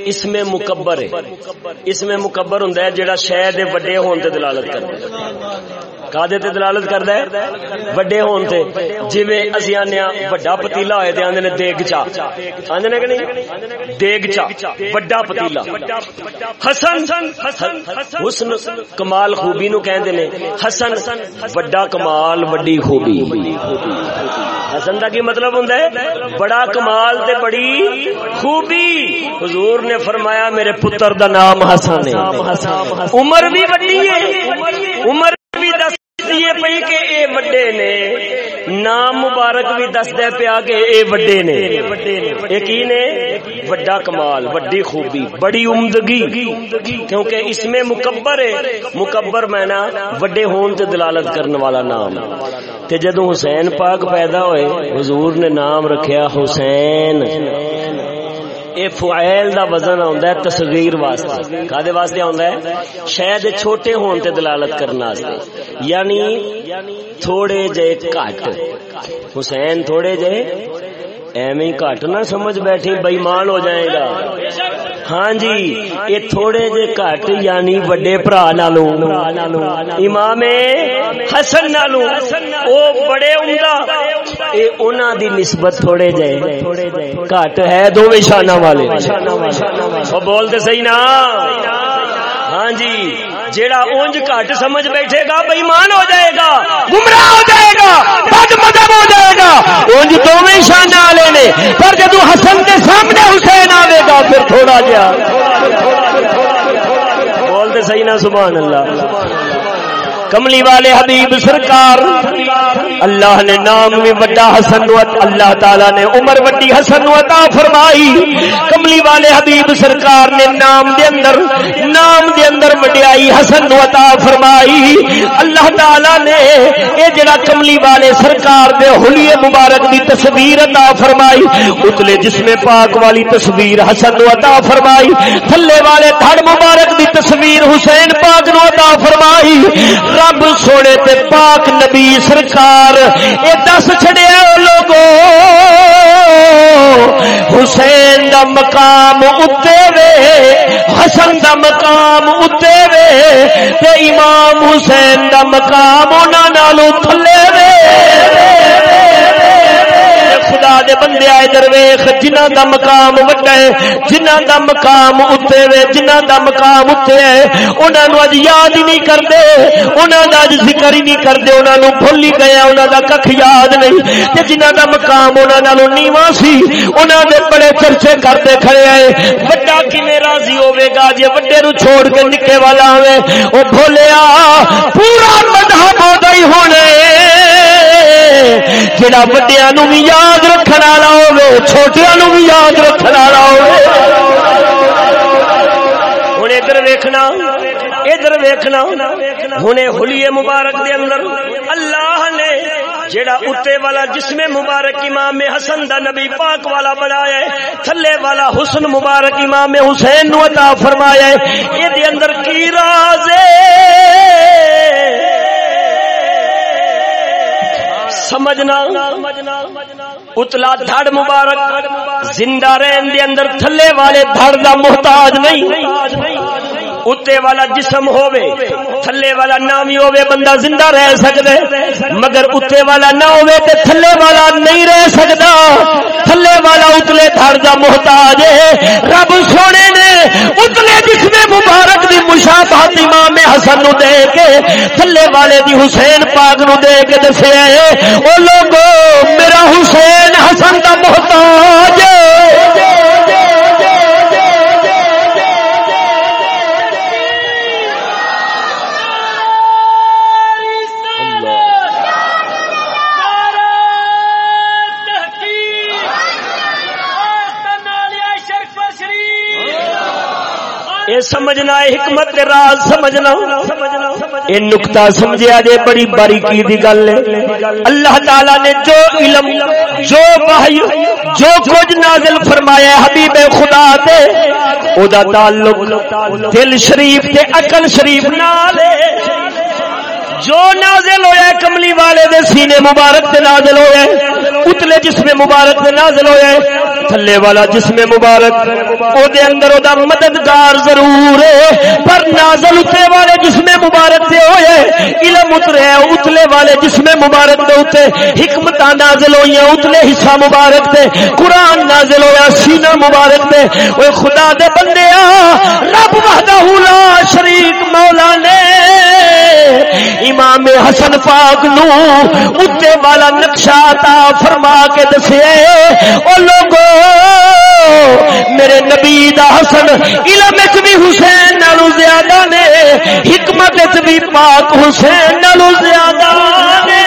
اس میں مکبر ہے۔ اس میں مکبر ہوں جہاں شہر وڈے ہون تے دلالت کرتا ہے۔ کادے تے دلالت کردا ہے؟ وڈے ہون تے۔ جویں اسی آنے بڑا پتیلا ہوئے تے آندے نے دیگ چا۔ آندے نے کہ نہیں؟ دیگ چا۔ بڑا پتیلا۔ حسن حسن کمال خوبی نو کہندے نے۔ حسن بڑا کمال، وڈی خوبی۔ حسن دا کی مطلب ہوندا ہے؟ بڑا کمال تے بڑی خوبی۔ حضور نے فرمایا، میرے پتر دا نام حسن ہے۔ عمر بھی بڑی ہے۔ عمر بھی دس پئی کہ اے بڑے نے، نام مبارک بھی دسدا پیا کہ اے وڈے نے۔ اے کی نے، وڈا کمال، وڈی خوبی، بڑی عمدگی۔ کیونکہ اس میں مکبر ہے۔ مکبر میں نا وڈے ہون تے دلالت کرنے والا نام۔ تے جدوں حسین پاک پیدا ہوئے، حضور نے نام رکھیا حسین۔ اے فعیل دا وزن آندا ہے، تصغیر واسطے۔ کادے واسطے آندا ہے؟ شاید چھوٹے ہون تے دلالت کرنا واسطے۔ یعنی تھوڑے جے کٹ حسین تھوڑے جے ایویں گھٹ نہ سمجھ بیٹھی بےمان ہو جائے گا۔ ہاں جی یہ تھوڑے جے گھٹ یعنی وڈے برا نالو امام حسن نالو او بڑے عمدہ۔ اے انہاں دی نسبت تھوڑے جے۔ گھٹ ہے دو شانہ والے۔ بول تے صحیح نا؟ ہاں جی۔ جیڑا اونج کٹ سمجھ بیٹھے گا بےمان ہو جائے گا گمراہ ہو جائے گا بد مدب ہو جائے گا۔ اونج دونوں شان والے نے پر جدو حسن کے سامنے حسین آئے گا پھر تھوڑا جا بولتے صحیح نا سبحان اللہ۔ کملی والے حبیب سرکار اللہ نے نام بھی بڑا حسن اللہ تعالی نے عمر وڈی حسن عطا فرمائی۔ کملی والے حبیب سرکار نے نام دے اندر نام دے اندر وڈیائی حسن عطا فرمائی۔ اللہ تعالی نے اے جڑا کملی والے سرکار دے حلیے مبارک تصویر عطا فرمائی۔ اتلے جسم پاک والی تصویر حسن عطا فرمائی۔ تھلے والے دھڑ مبارک دی تصویر حسین پاک نو عطا فرمائی۔ رب سونے تے پاک نبی سرکار، اے دس چھڑیا لوگو۔ حسین دا مقام اتے وے، حسن دا مقام اتے وے، تے امام حسین دا مقام انہاں نالوں تھلے وے۔ دے بندے آئے درویخ جنہ دا مقام وڈا ہے جنہ دا مقام اتے وے جنہ دا مقام اتے ہے، انہاں نو اج یاد ہی نہیں کردے، انہاں دا اج ذکر ہی نہیں کردے، انہاں نو بھول ہی گیا، انہاں دا ککھ یاد نہیں۔ تے جنہ دا مقام انہاں نالوں نیواں سی، انہاں دے بڑے چرچے کردے کھڑے آئے۔ وڈا کیویں راضی ہوے گا جے وڈے نو چھوڑ کے نکے والا ہوے او بھولیا، پورا مذہب ہودا ہی ہونے۔ جڑا وڈیا نو بھی یاد رکھنے والا ہوے چھوٹیا نو بھی یاد رکھنے والا ہوے ہوں ادھر ویکھنا ادھر ویکھنا ہوں حلیے مبارک دے اندر اللہ نے جیڑا اتے والا جسم مبارک امام حسن دا نبی پاک والا بنایا ہے، تھلے والا حسن مبارک امام حسین نو عطا فرمایا ہے۔ یہ دے اندر کی راز ہے؟ سمجھنا۔ اتلا دھڑ مبارک۔ زندہ رہن دے اندر تھلے والے دھڑ دا محتاج نہیں۔ اتے والا جسم ہووے، تھلے والا نہ بھی ہووے، بندہ زندہ رہ سکدے۔ مگر اتے والا نہ ہووے تے تھلے والا نہیں رہ سکدا۔ تھلے والا اتلے دھڑ دا محتاج ہے۔ رب سونے نے اتلے جسم مبارک دی امام حسن نو دے کے، تھلے والے دی حسین پاک نو دے کے دسیا آئے، او لوگو، میرا حسین حسن دا محتاج۔ یہ سمجھنا، حکمت راز سمجھنا۔ یہ نکتا سمجھا جے، بڑی باریکی دی گل ہے۔ اللہ تعالی نے جو علم، جو وحی، جو کچھ نازل فرمایا حبیب خدا تے، او دا تعلق دل شریف تے عقل شریف نال جو نازل ہویا ہے، کملی والے دے سینے مبارک تے نازل ہویا ہے، اتلے جسم مبارک تے نازل ہویا ہے، تھلے والا جسم مبارک، او دے اندر او دا مددگار ضرور ہے، پر نازل اتلے والے جسم مبارک تے ہویا ہے، علم اترے ہے، اتلے والے جسم مبارک دے اوتے حکمتاں نازل ہوئیاں اتلے حصہ مبارک تے قرآن نازل ہویا، سینہ مبارک تے اوے خدا دے بندیا رب وحدہ لا شریک مولا نے امام حسن پاک نو اتنے والا نقشہ تا فرما کے دسے، او لوگو، میرے نبی دا حسن علم وچ بھی حسین نالو زیادہ نے، حکمت وچ بھی پاک حسین نالو زیادہ نے۔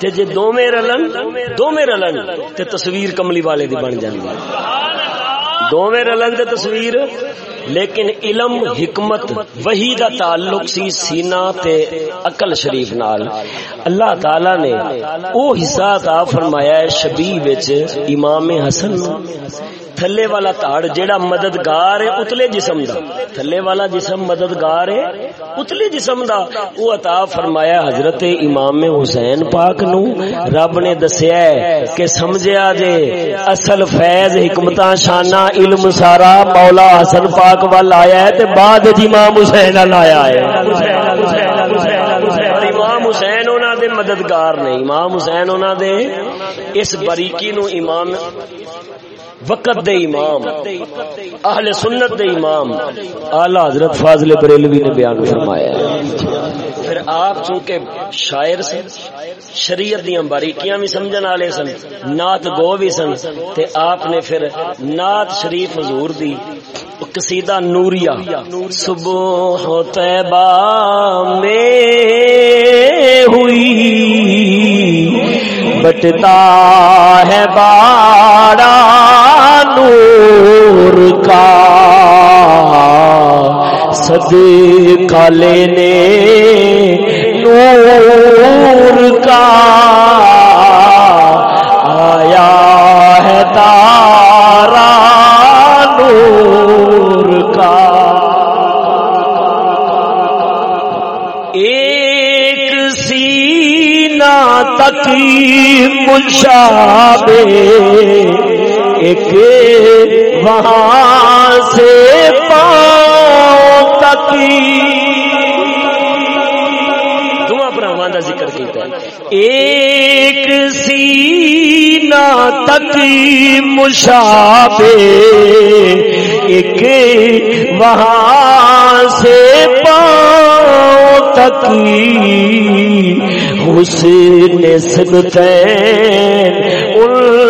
تے جے دوویں رلن دوویں رلن تے تصویر کملی والے دی بن جاندی۔ ہے دونوں رلن تے تصویر لیکن علم، حکمت وہی دا تعلق سی سینہ تے عقل شریف نال۔ اللہ تعالی نے او حصہ عطا فرمایا ہے شبیہ وچ امام حسن۔ تھلے والا تاڑ جیڑا مددگار ہے اتلے جسم دا۔ تھلے والا جسم مددگار ہے اتلے جسم دا۔ او عطا فرمایا حضرت امام حسین پاک نو۔ رب نے دسیا ہے کہ سمجھیا جے، اصل فیض، حکمتاں شانہ علم سارا مولا حسن پاک وال آیا ہے تے بعد جی امام حسین وال آیا ہے۔ امام حسین انہاں دے مددگار نے امام حسین انہاں دے اس باریکی نو امام وقت دے امام اہل سنت دے امام۔ اعلی حضرت فاضل بریلوی نے بیان فرمایا ہے۔ پھر آپ چونکہ شاعر سے شریعت دیاں باریکیاں بھی سمجھن والے سن نعت گو بھی سن تے آپ نے پھر نعت شریف حضور دی قصیدہ نوریہ صبح طیبہ میں ہوئی بٹتا ہے بارا نور کا صدقہ لینے، نور کا آیا ہے تارا نور کا۔ ایک سینہ تک مشابے ایک وہاں سے پاؤں تک دعا براواں دا ذکر کیتا ہے۔ ایک سینہ تک مشابے ایک وہاں سے پاؤں تک حسن ان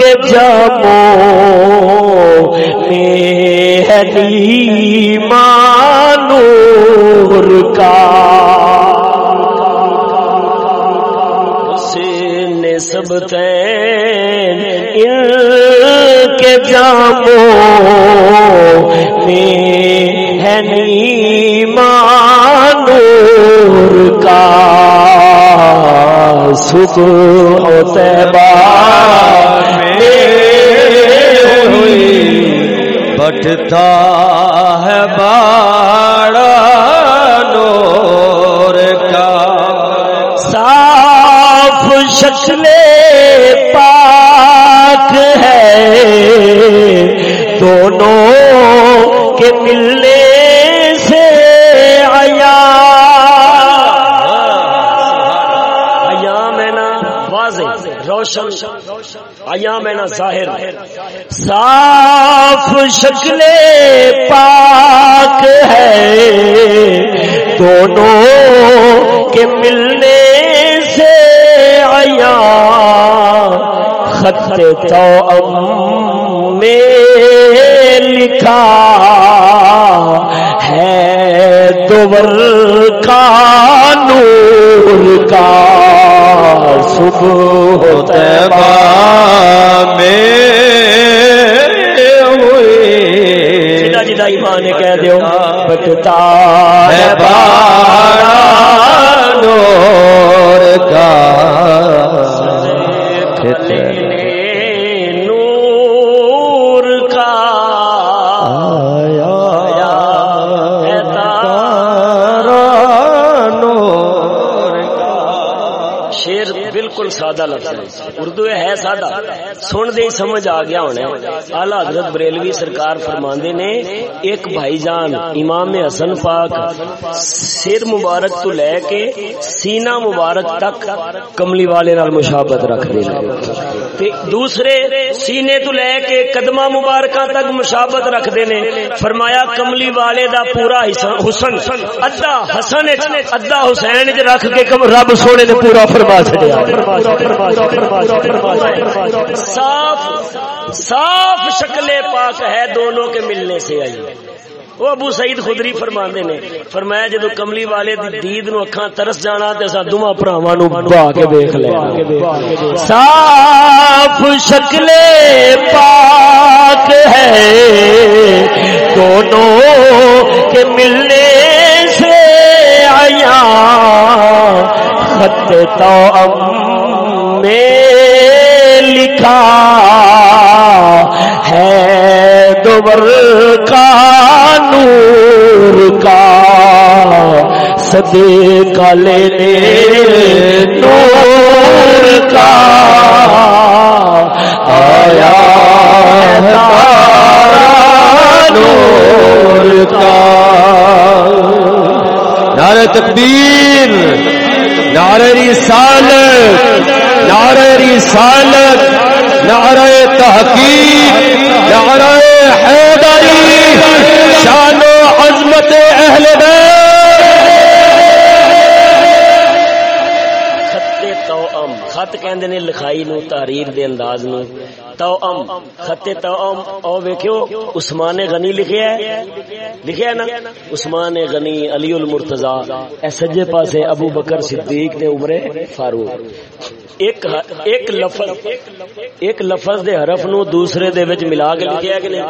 کے جاموں میں ہے نیمانور کا حسن سبتین ان کے جاموں میں ہے نیمانور کا صبح طیبہ بٹتا ہے باڑا نور کا۔ صاف شکل پاک ہے۔ دونوں کے ملنے سے آیا ایام ہے نا واضح، روشن۔ ایام ہے نا ظاہر صاف شکل پاک ہے۔ دونوں کے ملنے سے آیا خط تو میں لکھا ہے۔ دوبر کا نور کا صبح طیبہ میں ہوئی جدا جدا ایمان کہہ دیو۔ بٹتا ہے باڑا نور کا۔ نور سادہ لفظ ہے۔ اردو ہے سادہ۔ سن دے سمجھ آ گیا ہونا اعلی حضرت بریلوی سرکار فرماندے نے، ایک بھائی جان امام حسن پاک سر مبارک تو لے کے سینہ مبارک تک کملی والے نال مشابت رکھ دے تے دوسرے سینے تو لے کے قدمہ مبارکاں تک مشابت رکھ دے نے۔ فرمایا، کملی والے دا پورا حسن، ادھا حسن وچ، ادھا حسین وچ رکھ کے کم رب سونے نے پورا فرما چھڑیا صاف صاف شکل پاک ہے دونوں کے ملنے سے۔ آئی وہ ابو سعید خدری فرما نے۔ فرمایا جدو کملی والے دی دید نو اکھاں ترس جانا تے اسا دوواں بھراواں نو با کے دیکھ لے۔ صاف شکل پاک ہے۔ دونوں کے ملنے سے آیا خط تو میں لکھا ہے۔ دوبر کا سدے کا لینے نور کا آیا نور کا۔ نعرہ تکبیر، نعرہ رسالت نعرہ رسالت، نعرہ تحقیق، نعرہ حیدری، شان و عظمت اہل خطے خط کہندے نے لکھائی نو، تحریر دے انداز نو۔ توأم خطے توأم۔ او ویکھو عثمان غنی لکھیا ہے۔ لکھیا ہے نا؟ عثمان غنی، علی المرتضی۔ اے سجے پاسے ابو بکر صدیق تے عمر فاروق۔ ایک ایک لفظ ایک لفظ دے حرف نو دوسرے دے وچ ملا کے لکھیا ہے کہ نہیں؟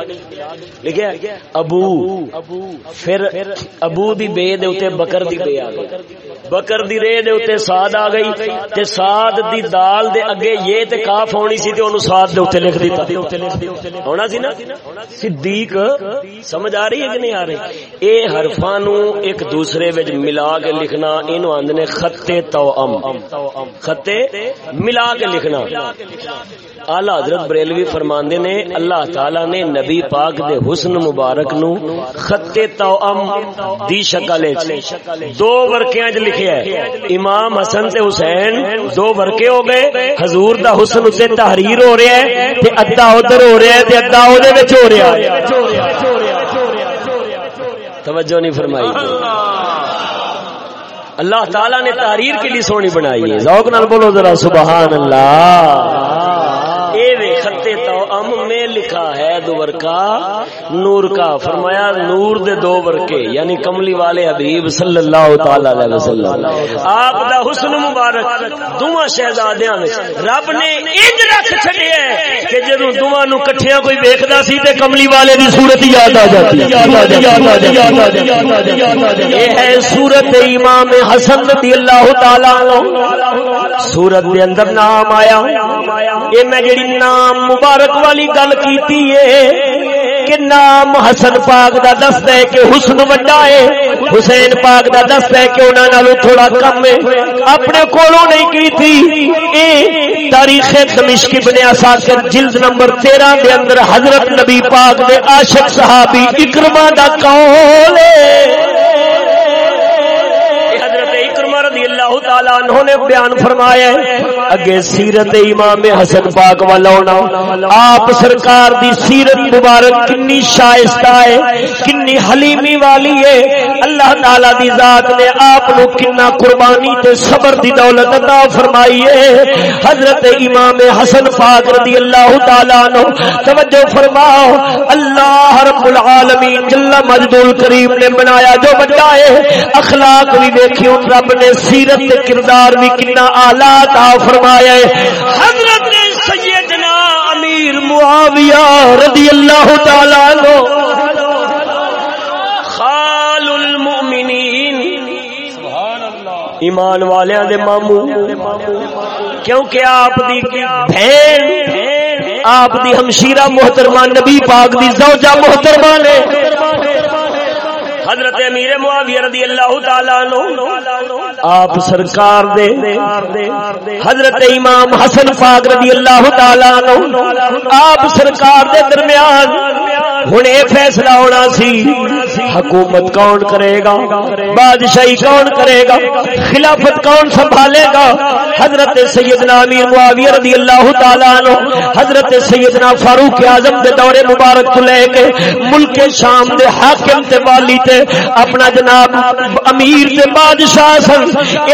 لکھیا ابو۔ پھر ابو دی بے دے اوتے بکر دی بے آ گئی بکر دی رے دے اوتے ساد آ گئی تے ساد دی دال دے اگے یہ تے کاف ہونی سی تے اونوں ساد دے اوتے لکھ دیتا۔ ہونا سی نا؟ صدیق، سمجھ آ رہی ہے کہ نہیں آ رہی؟ اے حرفاں نو ایک دوسرے وچ ملا کے لکھنا اینو آندے نے خط توام خط ملا کے لکھنا۔ اعلی حضرت بریلوی فرماندے نے اللہ تعالی نے نبی پاک دے حسن مبارک نو خط توام دی شکل وچ۔ دو ورکیاں وچ لکھیا ہے۔ امام حسن تے حسین دو ورکے ہو گئے۔ حضور دا حسن تے تحریر ہو رہا ہے تے ادھا ادھر ہو رہا ہے تے ادھا او دے وچ ہو رہا ہے۔ توجہ نہیں فرمائی۔ اللہ تعالی نے تحریر کے لیے سونی بنائی ہے۔ ذوق نال بولو ذرا، سبحان اللہ۔ میں لکھا ہے دو ورکا نور کا، فرمایا نور دے دو ورکے یعنی کملی والے حبیب صلی اللہ تعالی علیہ وسلم۔ آپ دا حسن مبارک دوواں شہزادیاں وچ رب نے انج رکھ چھڈیا ہے کہ جدوں دوواں نو کٹھیاں کوئی ویکھدا سی تے کملی والے دی صورت یاد آ جاتی یہ ہے صورت امام حسن رضی اللہ تعالی عنہ۔ صورت دے اندر نام آیا۔ یہ میں جڑی نام مبارک والی گل کیتی ہے کہ نام حسن پاک دا دست ہے کہ حسن وڈا ہے، حسین پاک دا دست ہے کہ انہاں نالوں تھوڑا کم ہے۔ اپنے کولوں نہیں کی تھی۔ اے تاریخ دمشق ابن اساکر جلد نمبر 13 دے اندر حضرت نبی پاک دے عاشق صحابی اکرمہ دا قول ہے۔ تعالی عنہ نے بیان فرمایا ہے، اگے سیرت امام حسن پاک والا ہونا۔ آپ سرکار دی سیرت مبارک کنی شائستہ ہے کنی حلیمی والی ہے۔ اللہ تعالی دی ذات نے آپ نو کنا قربانی تے صبر دی دولت عطا فرمائی ہے۔ حضرت امام حسن پاک رضی اللہ تعالی عنہ، توجہ فرماؤ۔ اللہ رب العالمین جل مجد الکریم نے بنایا جو بڑا ہے، اخلاق بھی دیکھیو رب نے سیرت تے کردار بھی کنا اعلی عطا فرمایا ہے۔ حضرت سیدنا امیر معاویہ رضی اللہ تعالی عنہ ایمان والیاں دے مامو کیونکہ آپ دی بہن، آپ دی ہمشیرہ محترمہ نبی پاک دی زوجہ محترمہ نے۔ حضرت امیر معاویہ رضی اللہ تعالی عنہ، آپ سرکار دے۔ حضرت امام حسن پاک رضی اللہ تعالی عنہ، آپ سرکار دے درمیان ہن اے فیصلہ ہونا سی۔ حکومت کون کرے گا؟ بادشاہی کون کرے گا؟ خلافت کون سنبھالے گا؟ حضرت سیدنا امیر معاویہ رضی اللہ تعالی عنہ، حضرت سیدنا فاروق اعظم دے دور مبارک تو لے کے ملک شام دے حاکم تے والی تے اپنا جناب امیر تے بادشاہ سن۔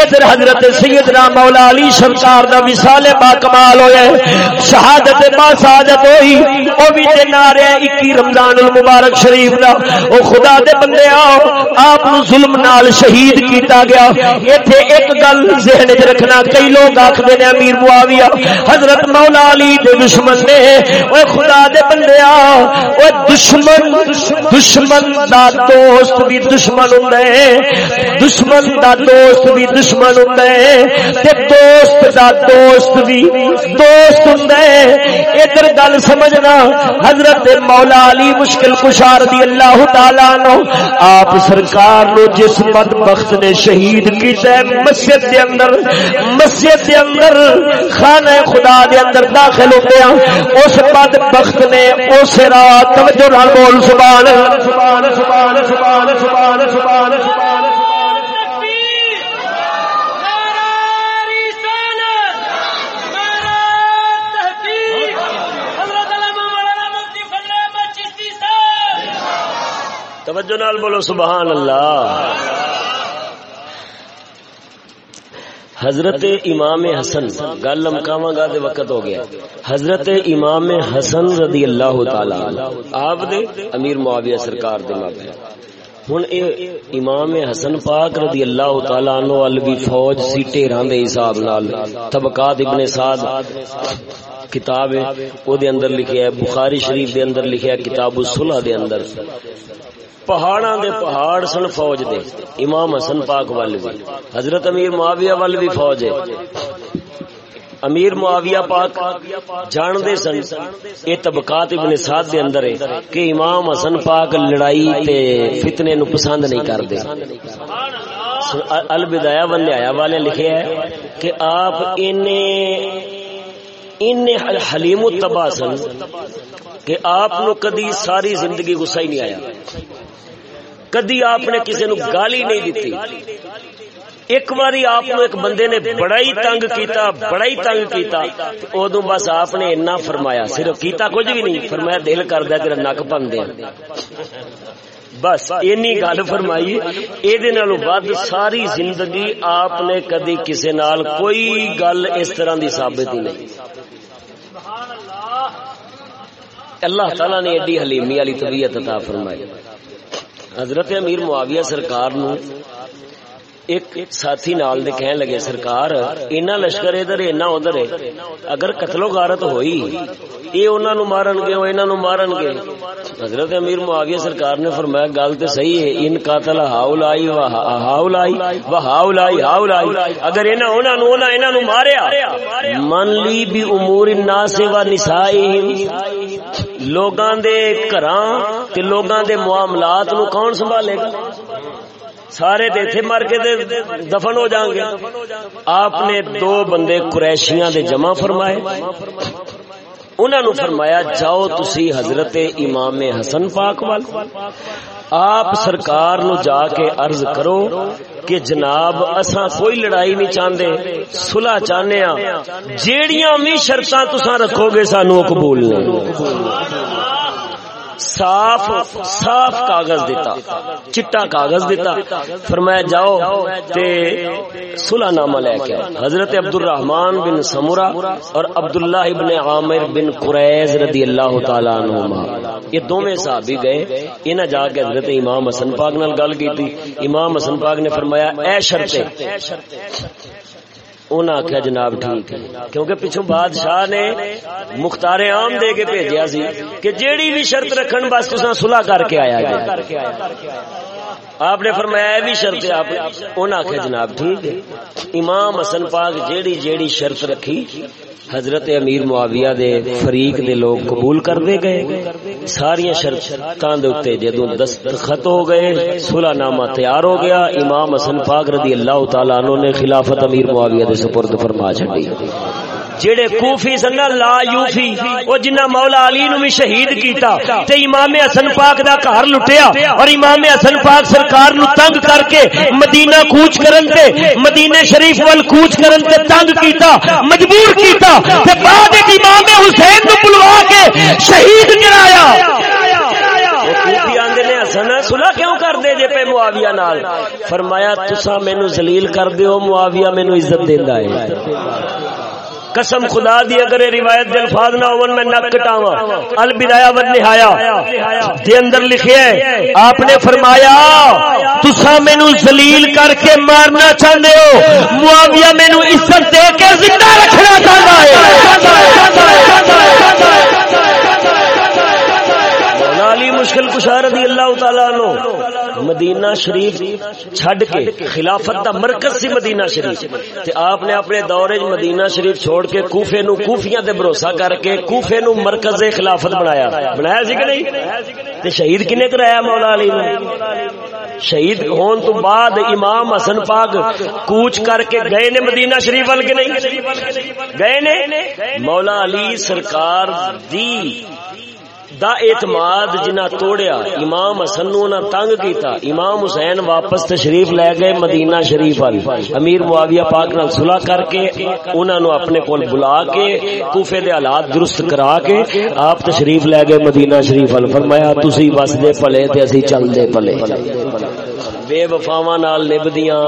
ادھر حضرت سیدنا مولا علی سرکار دا وصال با کمال ہویا ہے شہادت با سعادت ہوئی۔ او بھی تے نعرہ 21 رمضان رمضان المبارک شریف دا۔ او خدا دے بندے آؤ آپ ظلم نال شہید کیتا گیا۔ ایتھے ایک گل ذہن وچ رکھنا، کئی لوگ آکھدے نے، امیر معاویہ، حضرت مولا علی دے دشمن نے۔ اوے خدا دے بندے آؤ اوے دشمن دشمن دا دوست بھی دشمن ہوندا ہے۔ دشمن دا دوست بھی دشمن ہوندا ہے۔ تے دوست دا دوست بھی دوست ہوندا ہے۔ ادھر گل سمجھنا، حضرت مولا علی مشکل کشار دی اللہ تعالی نو آپ سرکار نو جس بدبخت نے شہید کیتا ہے مسجد دے اندر مسجد دے اندر خانہ خدا دے اندر داخل ہوتے ہیں اس بدبخت نے اس رات توجہ نال بول سبحان اللہ سبحان سبحان سبحان سبحان سبحان سبحان توجہ نال بولو، سبحان اللہ۔ حضرت امام حسن، گل لمکاواں گا دے وقت ہو گیا۔ حضرت امام حسن رضی اللہ تعالی آپ دے امیر معاویہ سرکار دے مابے ہن اے امام حسن پاک رضی اللہ تعالی عنہ ال بھی فوج سی ٹیراں دے حساب نال، طبقات ابن سعد کتاب ہے، او دے اندر لکھیا ہے، بخاری شریف دے اندر لکھیا ہے، کتاب الصلح دے اندر۔ پہاڑاں دے پہاڑ سن فوج دے۔ امام حسن پاک وال بھی حضرت امیر معاویہ وال بھی فوج ہے۔ امیر معاویہ پاک جان دے سن اے طبقات ابن سعد دے اندر ہے کہ امام حسن پاک لڑائی تے فتنے نو پسند نہیں کردے البدایہ ون آیا والے لکھے ہے کہ آپ انے ان حلیم التبا سن کہ آپ نو کدی ساری زندگی غصہ ہی نہیں آیا۔ کدی آپ نے کسی نو گالی نہیں دیتی؟ ایک باری آپ نو ایک بندے نے بڑا ہی تنگ کیتا بڑا ہی تنگ کیتا ادو بس آپ نے اتنا فرمایا، صرف کیتا کچھ بھی نہیں، فرمایا دل کردا تیرا نک پن دیا بس اینی گل فرمائی اے نالوں بعد ساری زندگی آپ نے کدی کسی نال کوئی گل اس طرح دی ثابت ہی نہیں۔ اللہ تعالی نے ایڈی حلیمی والی طبیعت عطا فرمائی۔ حضرت امیر معاویہ سرکار نو ایک ساتھی نال دے کہنے لگے، سرکار، اینا لشکر ادھر، اینا ادھر ہے۔ اگر قتل و غارت ہوئی، اے انہاں نو مارن گے، او انہاں نو مارن گے. حضرت امیر معاویہ سرکار نے فرمایا، گل تے صحیح ہے، ان قاتل ہاولائی و ہاولائی و ہاولائی ہاولائی اگر انہاں انہاں نو انہاں انہاں نو ماریا، من لی بھی امور الناس و نسائہم۔ لوگاں دے گھراں تے لوگاں دے معاملات نو کون سنبھالے گا؟ سارے تھے مر کے دے دفن ہو جائیں گے۔ آپ نے دو بندے قریشیاں دے جمع فرمائے۔ انہوں نے فرمایا، جاؤ تسی حضرت امام حسن پاک وال۔ آپ سرکار نو جا کے عرض کرو کہ جناب، اساں کوئی لڑائی نہیں چاہندے صلح چاہنے ہاں۔ جیڑیاں بھی شرطاں تساں رکھو گے سانو قبول نہیں۔ صاف صاف کاغذ دیتا، چٹا کاغذ دیتا۔ فرمایا، جاؤ تے صلح نامہ لے کے حضرت عبد الرحمن بن سمورا اور عبداللہ ابن عامر بن قریز رضی اللہ تعالی عنہما۔ یہ دوویں صحابی گئے۔ انہاں جا کے حضرت امام حسن پاک نال گل کیتی۔ امام حسن پاک نے فرمایا، اے شرط انہاں آخیا جناب ٹھیک ہے۔ کیونکہ پچھو بادشاہ نے مختار عام دے کے بھیجیا سی کہ جیڑی بھی شرط رکھن بس تساں صلح کر کے آیا گیا۔ آپ نے فرمایا بھی شرط آپ انہاں آخیا، جناب، ٹھیک ہے. امام حسن پاک جیڑی جیڑی شرط رکھی، حضرت امیر معاویہ دے فریق دے لوگ قبول کر دے گئے ساری شرطاں دے اوتے جدوں دستخط ہو گئے صلح نامہ تیار ہو گیا، امام حسن پاک رضی اللہ تعالی عنہ نے خلافت امیر معاویہ دے سپرد فرما چھڈی۔ جڑے کوفی سن لا یوفی او جنہ مولا علی نو بھی شہید کیتا تے امام حسن پاک دا گھر لٹیا اور امام حسن پاک سرکار نو تنگ کر کے مدینہ کوچ کرن تے مدینہ شریف ول کوچ کرن تے تنگ کیتا مجبور کیتا تے بعد امام حسین نو بلوا کے شہید کرایا۔ صلح کیوں کر دے جے پہ معاویہ نال؟ فرمایا تسا مینوں ذلیل کر دیو معاویہ مینوں عزت دیندا ہے۔ قسم خدا دی اگر یہ روایت دے الفاظ نہ ہون، میں نک کٹاواں۔ البدایا و نہایا دے اندر لکھیا ہے، آپ نے فرمایا تسا مینوں ذلیل کر کے مارنا چاہندے ہو۔ معاویہ مینوں عزت دے کے زندہ رکھنا چاہندا ہے۔ علی مشکل کشا رضی اللہ تعالی عنہ۔ مدینہ شریف چھڈ کے خلافت دا مرکز سی مدینہ شریف۔ تے آپ نے اپنے دور وچ مدینہ شریف چھوڑ کے کوفے نو کوفیاں تے بھروسہ کر کے کوفے نو مرکز خلافت بنایا۔ بنایا سی کہ نہیں؟ تے شہید کنے کرایا مولا علی نے شہید ہون تو بعد امام حسن پاک کوچ کر کے گئے نے مدینہ شریف ول کے نہیں؟ گئے نے؟ مولا علی سرکار دی دا اعتماد جنہ توڑیا، امام حسن نو نہ تنگ کیتا۔ امام حسین واپس تشریف لے گئے مدینہ شریف والی امیر معاویہ پاک نال صلح کر کے انہاں نو اپنے کول بلا کے، کوفے دے حالات درست کرا کے آپ تشریف لے گئے مدینہ شریف وال۔ فرمایا، تسی بس دے پلے تے اسی چل دے پلے۔ بے وفاواں نال نبدیاں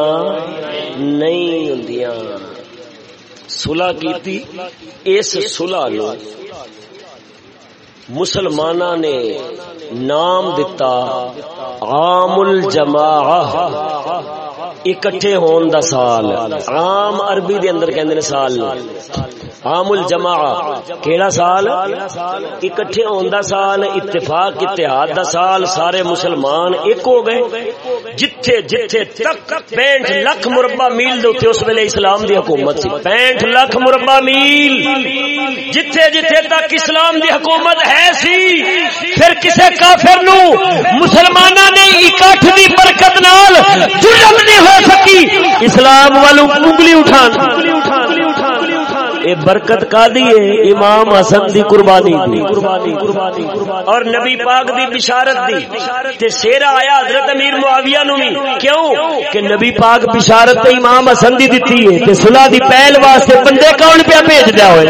نہیں ہوندیاں صلح کیتی، اس صلح نو مسلمان نے نام دتا عام الجماع اکٹھے ہون دا سال۔ عام عربی دے اندر کہندے نے سال۔ عام الجماع کیڑا سال؟ اکٹھے ہون دا سال، اتفاق اتحاد دا سال، سارے مسلمان ایک ہو گئے۔ جتھے جتھے تک 65 لاکھ مربع میل دے اوتے اس ویلے اسلام دی حکومت سی۔ 65 لاکھ مربع میل۔ جتھے جتھے تک اسلام دی حکومت ہے سی، پھر کسے کافر نو مسلماناں نے اکٹھ دی برکت نال جرم نہیں ہو سکی۔ اسلام والوں انگلی اٹھان۔ اے برکت کا دیئے امام حسن دی قربانی دی۔ اور نبی پاک دی بشارت دی۔ تے سیرا آیا حضرت امیر معاویہ نو بھی۔ کیوں؟ کہ نبی پاک بشارت تے امام حسن دی دیتی ہے تے صلح دی پہل واسطے بندے کون پہ بھیج دیا ہوئے؟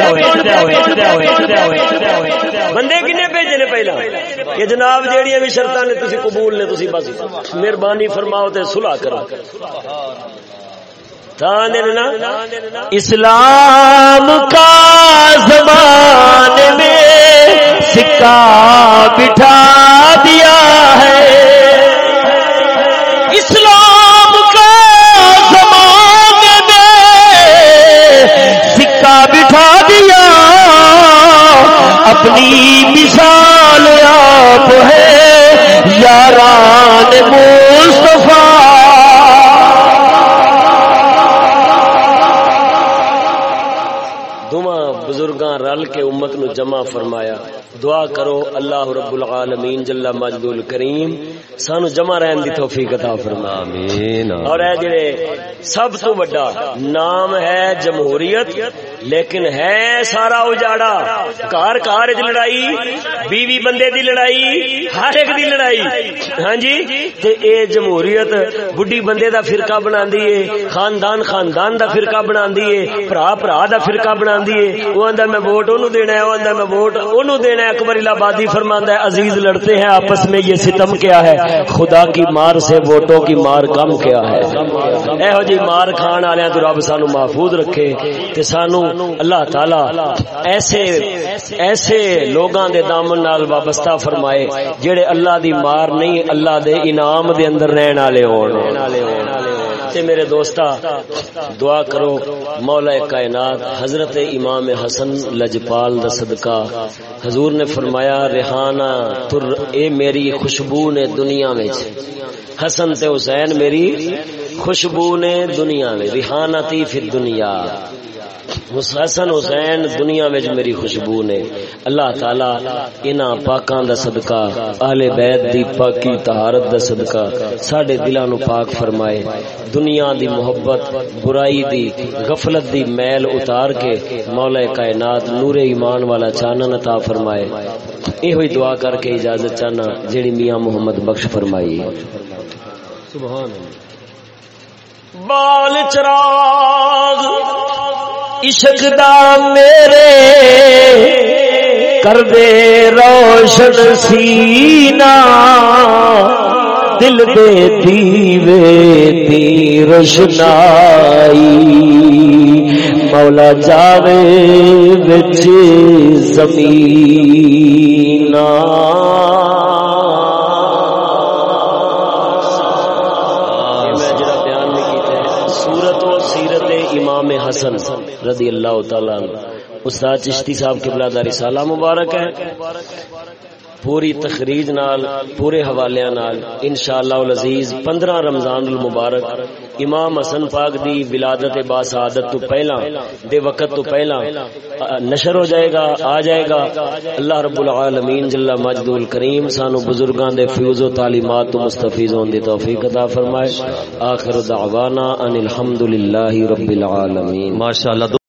بندے کنے بھیجے نے پہلا؟ کہ جناب جیڑی بھی شرطاں نے تسی قبول نے، تسی بس مہربانی فرماؤ تے صلح کرو۔ اسلام کا زمان میں سکہ بٹھا دیا ہے۔ اسلام کا زمان میں سکہ بٹھا دیا۔ اپنی مثال آپ ہے یاران امت نو جمع فرمایا، دعا کرو اللہ رب العالمین جل مجد الکریم سانو جمع رہن دی توفیق عطا فرما، آمین اور اے جڑے سب تو بڑا نام ہے جمہوریت، لیکن ہے سارا اجاڑا، کار کار چ لڑائی، بیوی بندے دی لڑائی، ہر ایک دی لڑائی۔ ہاں جی؟ تے اے جمہوریت بڈھی بندے دا فرقہ بنا دیے خاندان خاندان دا فرقہ بنا دیے بھرا بھرا دا فرقہ بنا دیے وہ آندا میں ووٹ اونوں دینا ہے وہ میں ووٹ اونوں دینا ہے، اکبر الہبادی فرماندا ہے، عزیز لڑتے ہیں، آپس میں یہ ستم کیا ہے؟ خدا کی مار سے ووٹوں کی مار کم کیا ہے؟ ایہو جی مار کھان والےاں تو رب سانو محفوظ رکھے تے سانو اللہ تعالی ایسے ایسے لوگاں دے دامن نال وابستہ فرمائے جڑے اللہ دی مار نہیں، اللہ دے انعام دے اندر رہن والے ہون۔ تے میرے دوستا دعا کرو مولا کائنات، حضرت امام حسن لجپال دا صدقہ۔ حضور نے فرمایا، ریحانہ تر، اے میری خوشبو نے دنیا میں حسن تے حسین میری خوشبو نے دنیا میں ریحانتی فی دنیا۔ حسن حسین دنیا میں میری خوشبو نے۔ اللہ تعالی انہاں پاکاں دا صدقہ اہل بیت دی پاکی طہارت دا صدقہ ساڈے دلاں نو پاک فرمائے۔ دنیا دی محبت برائی دی غفلت دی میل اتار کے مولا کائنات نور ایمان والا چانن عطا فرمائے۔ اے ہوئی دعا کر کے اجازت چاہنا جیڑی میاں محمد بخش فرمائی سبحان اللہ۔ بال چراغ عشق دا میرے کر دے روشن سینا دل دے دیوے دی روشنائی۔ مولا جاوے بچ زمین رضی اللہ تعالیٰ عنہ۔ استاد چشتی صاحب قبلہ دا رسالہ مبارک ہے۔ پوری تخریج نال، پورے حوالے نال، انشاءاللہ العزیز 15 رمضان المبارک، امام حسن پاک دی ولادت با سعادت تو پہلا دے وقت تو پہلا نشر ہو جائے گا، آ جائے گا۔ اللہ رب العالمین جل مجد الکریم سانو بزرگاں دے فیوز و تعلیمات تو مستفیض ہون دی توفیق عطا فرمائے۔ آخر دعوانا ان الحمدللہ رب العالمین۔ ماشاءاللہ